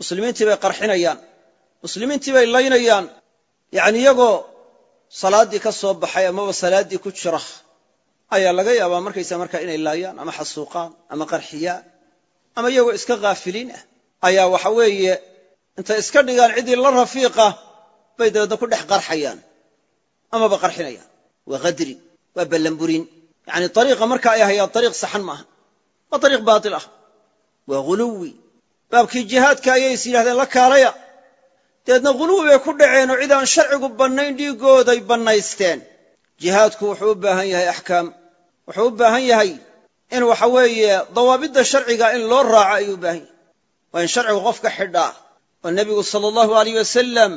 Muslimiintii bay qarxinayaan. Muslimiintii bay laynayaan. Yacni iyagoo salaaddii ka soo baxay amaba salaaddii ku jira ayaa laga yaabaa markaysa markaa inay laayaan ama xasuuqaan ama qarxiyaan ama iyagoo iska khaafiliin ah. Ayaa waxa weeye intay iska dhigaan ciddii la rafiiqa bay dabeedna ku dhex qarxayaan amaba qarxinayaan. Waa khadri waa ballanburin yacni ariiqa marka ay hayaan ariiq saxan maaha. Waa ariiq baatil ah. Waa ghuluwi. Baabkii jihaadka ayay is yidhahdeen la kaalaya. Dabeedna ghuluwi bay ku dhaceen oo cid aan sharcigu bannayn dhiiggooday bannaysteen. Jihaadku wuxuu u baahan yahay axkaam. Wuxuu u baahan yahay in waxa weeye dawaabidda sharciga in loo raaco ayuu u baahan yahay. Waa in sharcigu qofka xidhaa. Oo nebigu sala allahu alayh wasalam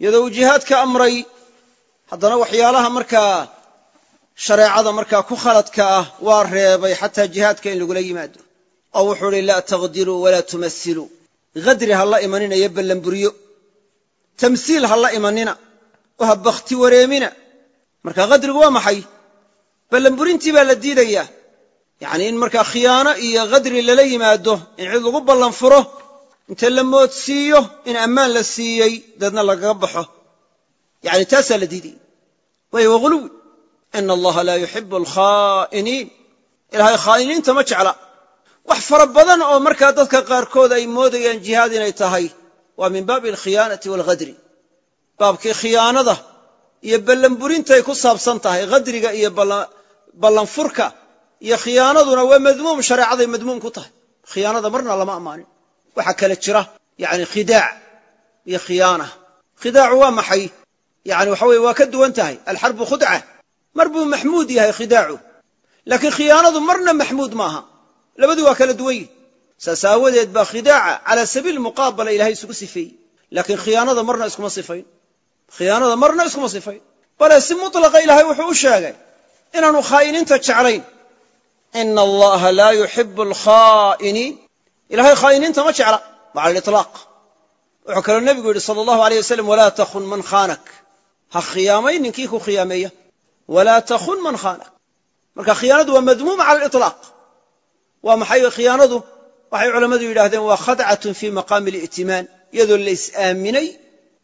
iyadoo uu jihaadka amray haddana waxyaalaha markaa shareecada markaa ku khaladka ah waa reebay xataa jihaadka in lagula yimaado. Oo wuxuu idhi laa taqdiruu walaa tumasiluu khadri ha la imanina iyo ballanburyo tamsiil ha la imanina. Oo ha bakhti wareemina. Marka khadrigu waa maxay? Ballanburintii baa la diidayaa. Yacnii in markaa khiyaano iyo khadri lala yimaado in cid lagu ballan furo inta la moodsiiyo in ammaan la siiyey deedna lagaga baxo. Yacni taasaa la diidaya waayo waa ghuluwi ina allaha laa yuxibu alkhaa'iniin ilaahay khaa'iniinta ma jecla wax fara badan oo markaa dadka qaarkood ay moodayaan jihaad inay tahay waa min baabi alkhiyaanati waalghadri baabkii khiyaanada iyo ballanburintay ku saabsan tahay khadriga iyo ballanfurka iyo khiyaanaduna waa madmuum shareecaday madmuum ku tahay khiyaanada marna lama ammaanin waxaa kale jira yani khidaac iyo khiyaana khidaacu waa maxay yani waxa weye waa ka duwan tahay alxarbu khudca mar buu maxmuud yahay khidaacu. Laakiin khiyaanadu marna maxmuud maaha. Labadu waa kala duwan yihiin saas aawadeed baa khidaaca cala sabiil muqaabala ilahay isugu sifeeyey laakiin khiyaanada marna iskuma sifayn. Khiyaanada marna iskuma sifayn. Bale si mutlaqa ilaahay wuxuu u sheegay inaanu khaa'iniinta jeclayn. Ina allaha laa yuxibu alkhaa'iniin ilahay khaa'iniinta ma jecla waa cala liطlaaq wuxuu kaloo nebigu yidhi sala allahu aleyh walaa takhun man khaanak marka khiyaanadu waa madmuuma cala liطlaaq waa maxay khiyaanadu waxay culammadu yidhahdeen waa khadcatun fii maqaami li'timaan iyadoo la is-aaminay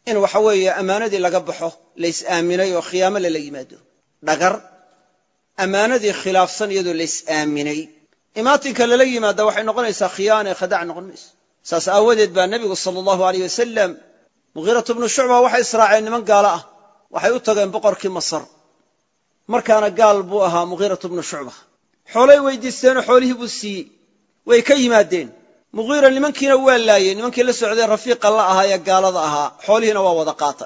in waxa weeye ammaanadii laga baxo la is-aaminay oo khiyaamo lala yimaado dhagar ammaanadii khilaafsan iyadoo la is-aaminay imaatinka lala yimaada waxay noqonaysaa khiyaana ee khadac noqon mayso saas aawadeed baa nebigu sala allahu aleyh wasalam mughiiratu bnu shucba waxay israaceen niman gaalo ah waxay u tageen boqorkii masar markaana gaal buu ahaa mughiiratu bnu shucba. Xoolay weydiisteenoo xoolihii buu siiyey way ka yimaadeen. Mughiira nimankiina waa laayey nimankii la socdeen rafiiqa la ahaa ee gaalada ahaa xoolihiina waa wada qaata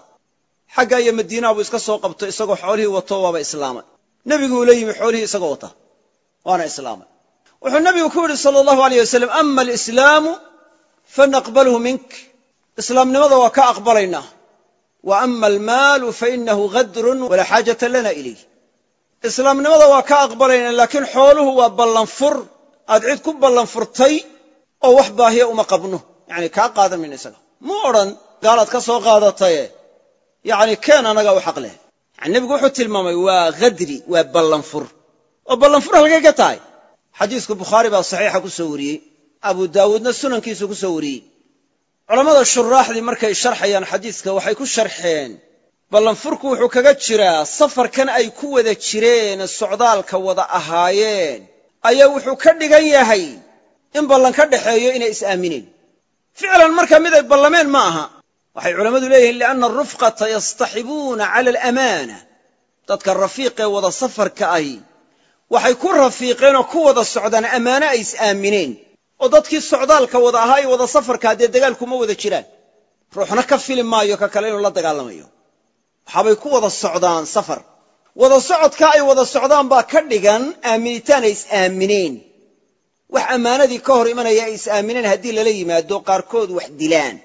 xagga iyo madiinaha buu iska soo qabto isagoo xoolihii wato waaba islaamay. Nebigu uu la yimi xoolihii isagoo wata waana islaamay. Wuxuu nebigu ku yidhi sala allahu aleyh wasalam ama alislaamu fanaqbalhu mink. Islaamnimada waa ka aqbalaynaa wa ama almaalu fainahu gadrun walaa xaajata lana ilayh islaamnimada waa ka aqbalaynaa laakiin xooluhu waa ballanfur. Aad cid ku ballanfurtay oo wax baahiya uma qabno. Yani kaa qaadan mayno isaga. Mu odhan gaalaad ka soo qaadataye yani keen anaga u xaq leh yani nebigu wuxuu tilmaamay waa khadri waa ballanfur. Oo ballanfur halkay tahay. Xadiisku bukhaari baa saxiixa ku soo wariyey. Abu daawuudna sunankiisu ku soo wariyey. Culammada shuraaxdii markay sharxayaan xadiiska waxay ku sharxeen ballanfurku wuxuu kaga jiraa safarkan ay ku wada jireen socdaalka wada ahaayeen. Ayaa wuxuu ka dhigan yahay in ballan ka dhaxeeyo inay is-aamineen ficlan markaa mid ay ballameen ma aha. Waxay culammadu leeyihiin lianna arufqata yastaxibuuna cala alamaana dadka rafiiqee wada safarka ahi waxay ku rafiiqeen oo ku wada socdaan ammaano ay is-aamineen oo dadkii socdaalka wada ahaa ee wada safarkaa dee dagaalkuma wada jiraan. Ruuxna ka fili maayo ka kale inuu la dagaalamayo waxaabay ku wada socdaan safar. Wada socodka ay wada socdaan baa ka dhigan aaminitaan ay is-aamineen wax ammaanadii ka hor imanaya ay is-aamineen haddii lala yimaado qaarkood wax dilaan.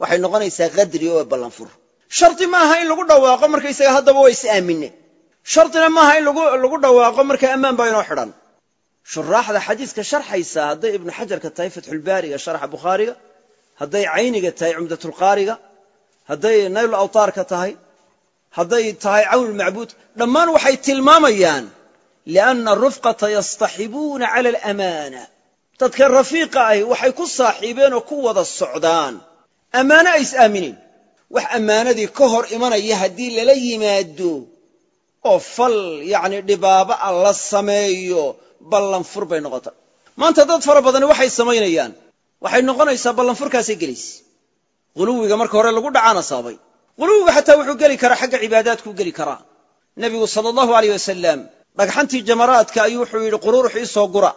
Waxay noqonaysaa khadri oo ballanfur. Shardi maaha in lagu dhawaaqo markaysaga haddaba waa is-aamine. Shardina maaha in lagu dhawaaqo marka ammaan baa inoo xidhan. Shuraaxda xadiiska sharxaysa hadday ibnu xajarka tahay fatxulbaariga sharxa bukhaariga. Hadday cayniga tahay cumdatulqaariga hadday nayl awtaarka tahay hadday tahay cawnulmacbuud dhammaan waxay tilmaamayaan lianna rufqata yastaxibuuna cala alamaana. Dadka rafiiqa ahi waxay ku saaxiibeen oo ku wada socdaan. Ammaano ay is-aamineen wax ammaanadii ka hor imanaya haddii lala yimaado oo fal yacni dhibaaba a la sameeyo ballanfur bay noqota maanta dad fara badani waxay samaynayaan. Waxay noqonaysaa ballanfurkaasay gelaysa huluwiga marka hore lagu dhacaana sababay huluwiga xataa wuxuu geli karaa xagga cibaadaadkuu geli karaa. Nebigu sala allahu aleyh wasalam dhagxantii jamaraadka ayuu wuxuu yidhi quruurux ii soo gura.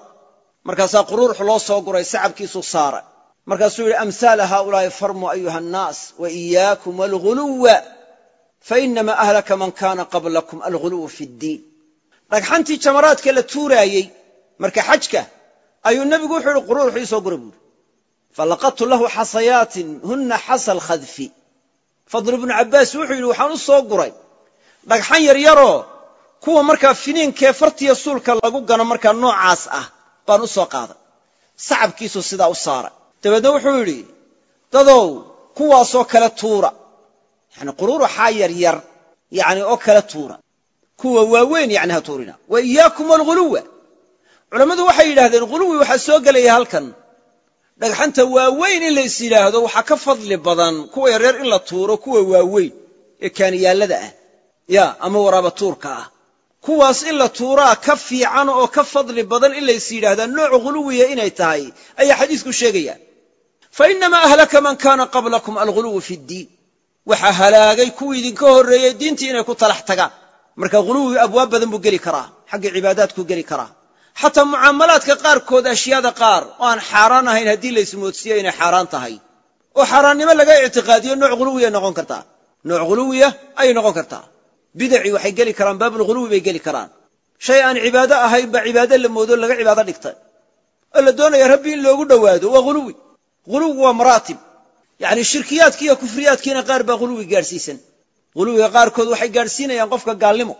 Markaasaa quruurux loo soo guray sacabkiisuu saara. Markaasuu yidhi amhaala haaulaa'i farmu ayuha annaas wa iyaakum walghuluwa fainama ahlaka man kaana qablakum alghuluwu fi ddiin. Dhagxantii jamaraadka la tuuraayey marka xajka ayuu nebigu wuxuu yihi quruurux ii soo gura buuri falaqadtu lahu xasayaatin huna xasa alkhadfi fadl ibnu cabbaas wuxuu yidhi waxaan u soo guray. Dhagxan yaryaroo kuwa markaa finiinkee fartiya suulka lagu gano markaa noocaas ah baan u soo qaaday. Sacabkiisuu sidaa u saaray. Dabeedna wuxuu yidhi dadow kuwaasoo kale tuura. Yani quruuraxaa yaryar yani oo kale tuura. Kuwa waaweyn yani ha tuurina. Wa iyaakum alghuluwa culammadu waxay yidhahdeen ghuluwi waxaa soo gelaya halkan dhagxanta waaweyn in lays yidhaahdo waxaa ka fadli badan kuwa yaryar in la tuuro kuwa waaweyn ee kaaniyaallada ah ya ama waraaba tuurka ah. Kuwaas in la tuuraa ka fiican oo ka fadli badan in lays yidhaahdaa nooc ghuluwiya inay tahay ayaa xadiisku sheegaya. Fa inamaa ahlaka man kaana qablakum alghuluwu fi ddiin. Waxaa halaagay kuwii idinka horreeyey diintii inay ku talax tagaan marka ghuluwi abwaab badan buu geli karaa xagga cibaadaadkuu geli karaa xataa mucaamalaadka qaarkood ashyaada qaar oo aan xaaraan ahayn haddii laysmoodsiiyo inay xaaraan tahay oo xaaraannimo laga ictiqaadiyo nooc ghuluwiya noqon kartaa. Nooc ghuluwiya ayay noqon kartaa. Bidacii waxay geli karaan baabulghuluwi bay geli karaan. Shay aan cibaado ahayn baa cibaado la moodo laga cibaado dhigtay oo la doonaya rabbi in loogu dhowaado waa ghuluwi ghuluwigu waa maraatib yacni shirkiyaadki iyo kufriyaadkiina qaar baa ghuluwi gaadhsiisan ghuluwiga qaarkood waxay gaadhsiinayaan qofka gaalnimo.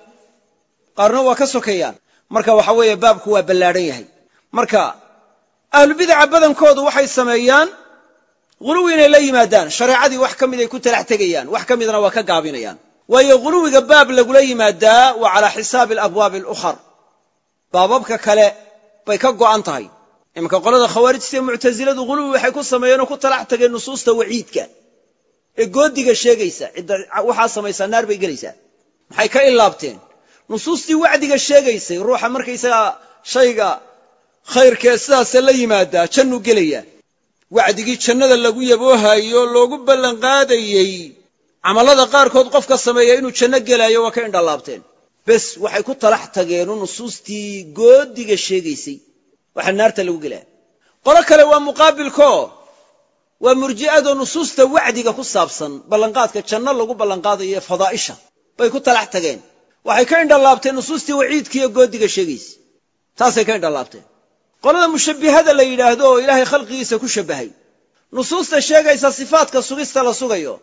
Qaarna waa ka sokeeyaan marka waxa weeye baabku waa ballaadhan yahay. Marka ahlubidaca badankoodu waxay sameeyaan ghuluwi inay la yimaadaan. Shareecadii wax ka mid ay ku talax tegayaan wax ka midna waa ka gaabinayaan. Waayo ghuluwiga baab lagula yimaadaa waa calaa xisaabi alabwaabi alukhar. Baababka kale bay ka go'an tahay. Iminka qolada khawaarijta iyo muctasiladu ghuluwi waxay ku sameeyeen oo ku talax tageen nusuusta waciidka. Ee goodiga sheegaysa cidda waxaa samaysaa naar bay gelaysaa. Maxay ka ilaabteen nusuustii wacdiga sheegaysay ruuxa markaysagaa shayga khayrkee sidaase la yimaadaa jannuu gelaya. Wacdigii jannada lagu yaboohayo loogu ballanqaadayey camallada qaarkood qofka sameeya inuu janno gelaayo waa ka indhalaabteen bes waxay ku talax tageenu nusuustii goodiga sheegaysay. Waxaa naarta lagu gelaya qolo kale waa muqaabilko. Waa murji'adoo nusuusta wacdiga ku saabsan ballanqaadka janno lagu ballanqaadayo fadaa'isha. Bay ku talax tageen waxay ka indhalaabteen nusuustii waciidkiiyo goodiga sheegaysa taasay ka indhalaabteen. Qolada mushabbihada la yidhaahdo oo ilaahay khalqigiisa ku shabbahay. Nusuusta sheegaysa sifaadka sugista la sugayo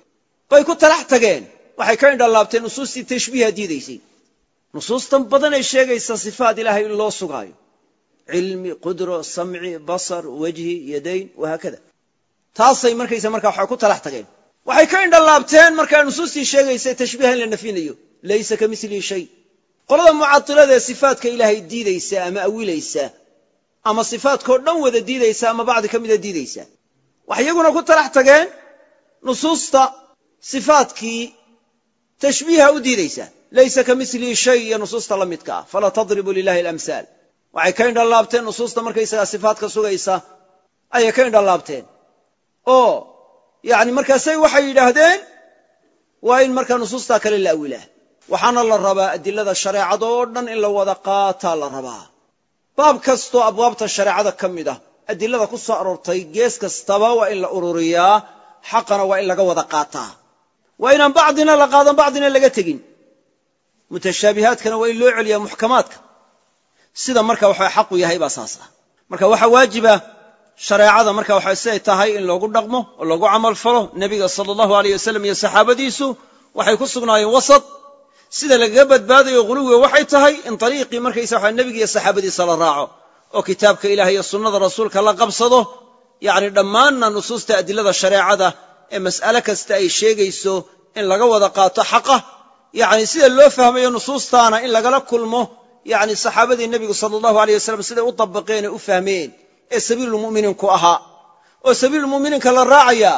bay ku talax tageen. Waxay ka indhalaabteen nusuustii tashbiiha diidaysay. Nusuustan badanay sheegaysa sifaat ilaahay in loo sugaayo. Cilmi qudro samci basar wejhi yadayn wahaakada taasay markaysa markaa waxay ku talax tageen. Waxay ka indhalaabteen markaa nusuustii sheegaysay tashbiiha in la nafyinayo laysa ka milihi shay. Qolada mucatilada ee sifaatka ilaahay diidaysa ama awilaysa ama sifaadkao dhan wada diidaysa ama bacdi ka mida diidaysa. Waxay iyaguna ku talax tageen nusuusta sifaadkii tashbiiha u diidaysa. Laysa ka milihi shay iyo nusuusta la midka ah. Falaa tadribu lilahi alamhaal waxay ka indhalaabteen nusuusta markaysagaa sifaadka sugaysa ayay ka indhalaabteen oo yani markaasay waxay yidhaahdeen waa in markaa nusuustaa kale la awilaa waxaana la rabaa adilada shareecada oo dhan in la wada qaataa la rabaa. Baab kastoo abwaabta shareecada ka mid ah. Adilada ku soo aroortay gees kastaba waa in la ururiyaa xaqana waa in laga wada qaataa. Waa inaan bacdina la qaadan bacdina laga tegin. Mutashaabihaadkana waa in loo celiyaa muxkamaadka. Sida marka waxa xaqu yahay baa saas ah. Marka waxaa waajiba shareecada marka waxa siday tahay in loogu dhaqmo oo loogu camal falo nebiga sala allahu aleyh wasalam iyo saxaabadiisu waxay ku sugnaayeen wasat sida lagaga badbaadayo ghuluwiga waxay tahay in ariiqii markaysa waxa nebiga iyo saxaabadiisa la raaco oo kitaabka ilaah iyo sunnada rasuulka la qabsado yacni dhammaanna nusuusta adilada shareecada ee mas'ale kasta ay sheegayso in laga wada qaato xaqa. Yacni sida loo fahmayo nusuustaana in lagala kulmo yacni saxaabadii nebigu sala allahu aleyh wasalam siday u dabaqeen ee u fahmeen ee sabiilulmu'miniinku ahaa. Oo sabiilulmu'miniinka la raacaya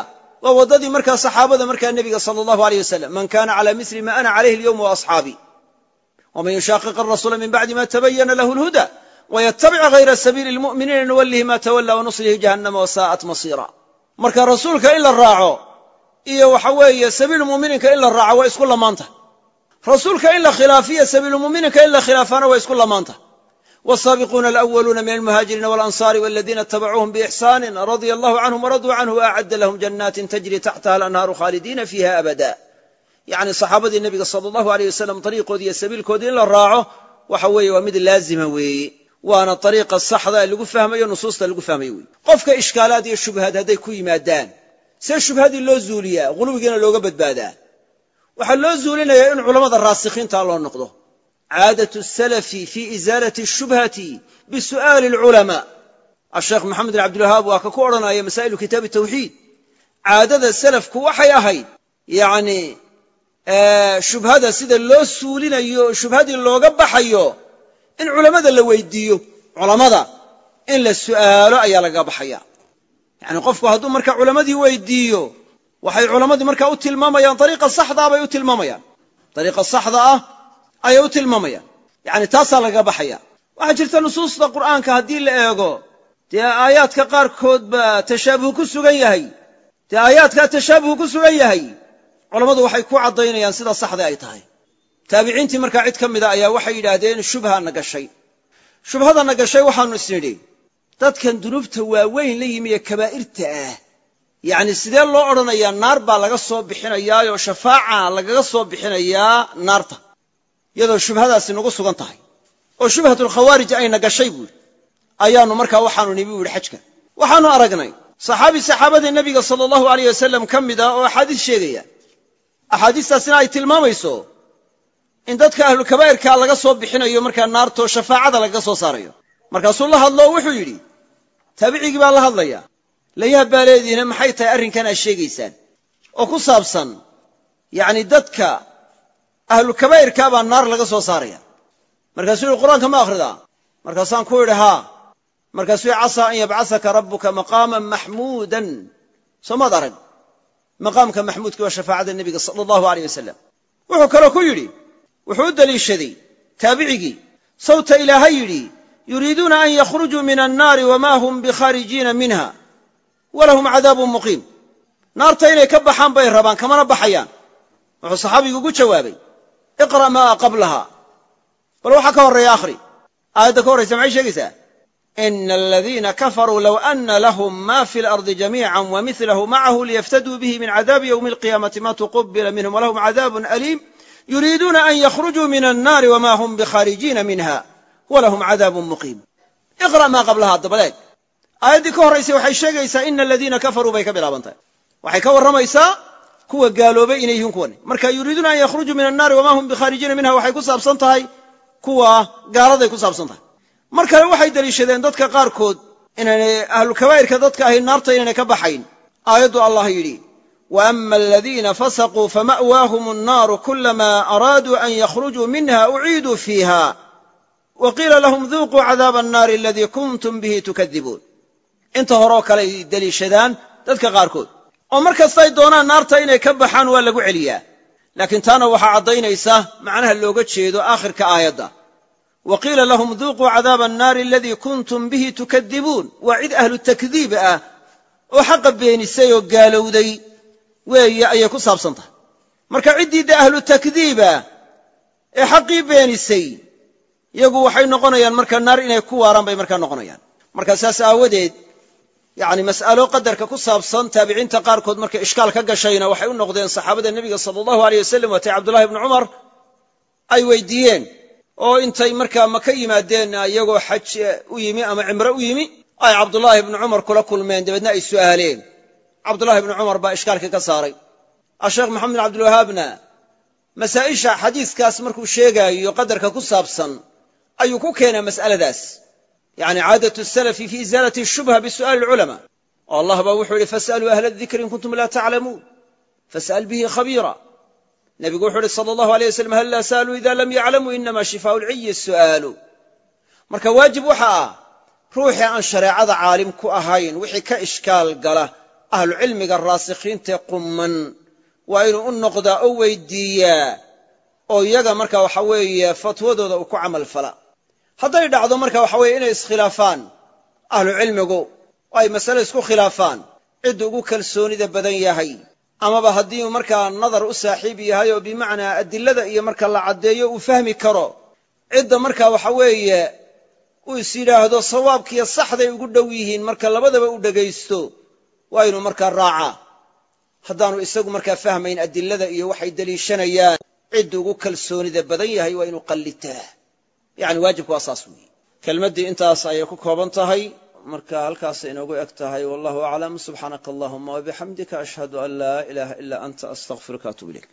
waa waddadii markaa saxaabada markaa nebiga sala allahu aleyh wasalam man kana cala misli ma ana calayhi alyowma waasxaabii waman yushaqiq arasuula min bacdi ma tabayana lahu lhuda waytabic hayra sabiili lmu'miniina nuwallihi ma tawalla wanuslihi jahannama wasaa'at masiira. Marka rasuulka in la raaco iyo waxa weeye sabiilumuminiinka in la raaco waa isku lamaanta rasuulka in la khilaafiyo sabiilumuminiinka in la khilaafaana waa isku wsaabiquuna alأwaluuna min almuhaajiriina walanصaari waladiina tabacuuhum bixsaani radia allahu canhum waraduu canhu waacadda lahm janaatin tajri taxtaha alanhaaru khaalidiina fiiha abada yani saxaabadii nebiga sal allahu aleyh wasalam ariiqoodii iyo sabiilkoodii in la raaco waxa weeye waa mid laazima weeye waana ariiqa saxda ee lagu fahmayo nusuusta lagu fahmayo wey qofka ishkaalaad iyo shubhaad hadday ku yimaadaan see shubhadii loo zuuliyaa huluwigiina looga badbaadaa waxaa loo zuulinayaa in culammada raasikiinta loo noqdo caadatu salafi fii isaalati shubhati bisu'aali alculamaa asheekh maxamed bin cabdilwahaab waa ka ku odhanaya masaa'ilu kitaabi tawxiid caadada salafku waxay ahayd yacni shubhada sida loo suulinayo shubhadii looga baxayo in culammada la weydiiyo culammada in la su'aalo ayaa lagaga baxaya yacni qofku hadduu marka culammadii weydiiyo waxay culammadii markaa u tilmaamayaan dariiqa saxdaa bay u tilmaamayaan dariiqa saxda ah ayay u tilmaamayaan. Yacni taasaa lagaga baxaya. Waxaa jirta nusuusta qur'aanka haddii la eego. Dee aayaadka qaarkood baa tashaabuh ku sugan yahay. Dee aayaadkaa tashaabuhu ku sugan yahay culammadu waxay ku caddaynayaan sida saxda ay tahay. Taabiciintii markaa cid ka mida ayaa waxay yidhaahdeen shubha na gashay. Shubhada na gashay waxaanu isnidhi dadkan dunuubta waaweyn la yimi ee kabaa'irta ah. Yacni sidee loo odhanayaa naar baa laga soo bixinayaayoo shafaaca lagaga soo bixinayaa naarta iyadoo shubhadaasi nagu sugan tahay. oo shubhatulkhawaarij ayna gashay buuhi ayaannu markaa waxaanu nibi u yidhi xajka. waxaannu aragnay saxaabi saxaabada nebiga sala allahu aleyh wasalam ka mid ah oo axaadiis sheegaya. axaadiistaasina ay tilmaamayso in dadka ahlulkabaa'irkaa laga soo bixinayo markaa naartoo shafaacada lagaga soo saarayo. markaasuu la hadlo wuxuu yidhi taabicigii baa la hadlaya layaab baa leedihiina maxay tahay arrinkan aad sheegaysaan? oo ku saabsan yacni dadka ahlulkabaa'irkaa baa naar laga soo saaraya. Markaasuu yihi qur'aanka ma akhridaa? Markaasaan ku idhi haa. Markaasuu yihi casaa an yabcasaka rabbuka maqaaman maxmuudan soo maad arag. Maqaamka maxmuudka waa shafaacada nebiga sala allahu aleyh wasalam wuxuu kaloo ku yidhi wuxuu u deliishaday taabicigii sawta ilaahay yidhi yuriiduuna an yakhrujuu min annaari wama hum bikhaarijiina minha. Walahum cadaabun muqiim. Naarta inay ka baxaan bay rabaan kamana baxayaan? Wuxuu saxaabigu ugu jawaabay iqra' maa qablaha. Bal waxaa ka horreeya akhri. Aayadda ka horraysa maxay sheegaysaa? Ina aladiina kafaruu low ana lahum ma fi lardi jamiica wamilahu macahu liyaftaduu bihi min cadaabi ywmi alqiyaamati ma tuqubila minhum walahum cadaabun aliim. Yuriiduuna an yakhrujuu min annaari wama hum bikhaarijiina minha walahum cadaabun muqiim. Iqra' maa qablaha dabaleeg aayaddii ka horraysay waxay sheegaysaa ina aladiina kafaruu bay ka bilaabantahay. Waxay ka warramaysaa kuwa gaaloobay inay yihiin kuwani marka yuriiduuna an yakhrujuu min annaari wama hum bikhaarijiina minha waxay ku saabsan tahay kuwa gaaladay ku saabsan tahay. Mar kale waxay deliishadeen dadka qaarkood inaynay ahlukabaa'irka dadka ahi naarta inaynay ka baxayn. Aayaddu allah yidhi wa ama aladiina fasaquu fama'waahum annaaru kulama araaduu an yakhrujuu minha uciiduu fiiha wa qiila lahum duuquu cadaaba annaari aladii kuntum bihi tukadibuun inta horeoo kale ay dadka qaarkood oo mar kastay doonaan naarta inay ka baxaan waa lagu celiyaa. Laakiin taana waxaa caddaynaysa macnaha looga jeedo aakhirka aayadda. Wa qiila lahum duuquu cadaaba annaari aladii kuntum bihi tukadibuun waa cid ahlu takdiib ah oo xaqa beenisay oo gaalowday. Weeye ayay ku saabsan tahay. Marka ciddii de ahlu takdiiba ee xaqii beenisay iyagu waxay noqonayaan marka naar inay ku waaraan bay markaa noqonayaan. Marka saas aawadeed yacni mas'alo qadarka ku saabsan taabiciinta qaarkood markay ishkaal ka gashayna waxay u noqdeen saxaabada nebiga sala allahu aleyh wasalam waatay cabdullahi ibnu cumar ay weydiiyeen. Oo intay markaa maka yimaadeen iyagoo xaj u yimi ama cimre u yimi ay cabdullaahi ibnu cumar kula kulmeen dabeedna ay su'aaleen. Cabdullahi ibnu cumar baa ishkaalkii ka saaray. Asheekh maxamed bin cabdilwahaabna masaa'isha xadiiskaas markuu sheegaayo qadarka ku saabsan ayuu ku keenaa mas'aladaas yacni caadatu salafi fi isaalati shubha bisu'aali alculamaa oo allah baa wuxuu yihi fas'aluu ahla adikri in kuntum laa taclamuun fas'al bihi khabiira nebigu wuxuu uhi sala allahu aleyh wasalam hal laa sa'aluu ida lam yaclamuu inama shifaau lciyi su'aalu marka waajib waxa ah ruuxii aan shareecada caalim ku ahayn wixii ka ishkaal gala ahlucilmiga raasikhiintae qumman waa inuu u noqdaa oo weydiiyaa oo iyaga marka waxa weeye fatwadooda uu ku camal fala hadday dhacdo marka waxa weye inay iskhilaafaan. Ahlucilmigu oo ay masale isku khilaafaan. Ciddu ugu kalsoonida badan yahay. Amaba haddii markaa nadar u saaxiib yahay oo bimacnaa adilada iyo marka la caddeeyo uu fahmi karo cidda marka waxa weeye uu is yidhaahdo sawaabkiiyo saxday ugu dhow yihiin marka labadaba u dhegaysto waa inuu markaa raacaa haddaanu isagu markaa fahmayn adilada iyo waxay deliishanayaan ciddu ugu kalsoonida badan yahay waa inuu qallitaa yacni waajibku waa saas weeye. Kelmaddii intaas ayay ku kooban tahay. Marka halkaasay inoogu eg tahay wallahu aclam. Subxaanaka allahuma wabixamdika ashhadu an laa ilaaha ilaa anta astaqfiruka atub ilayk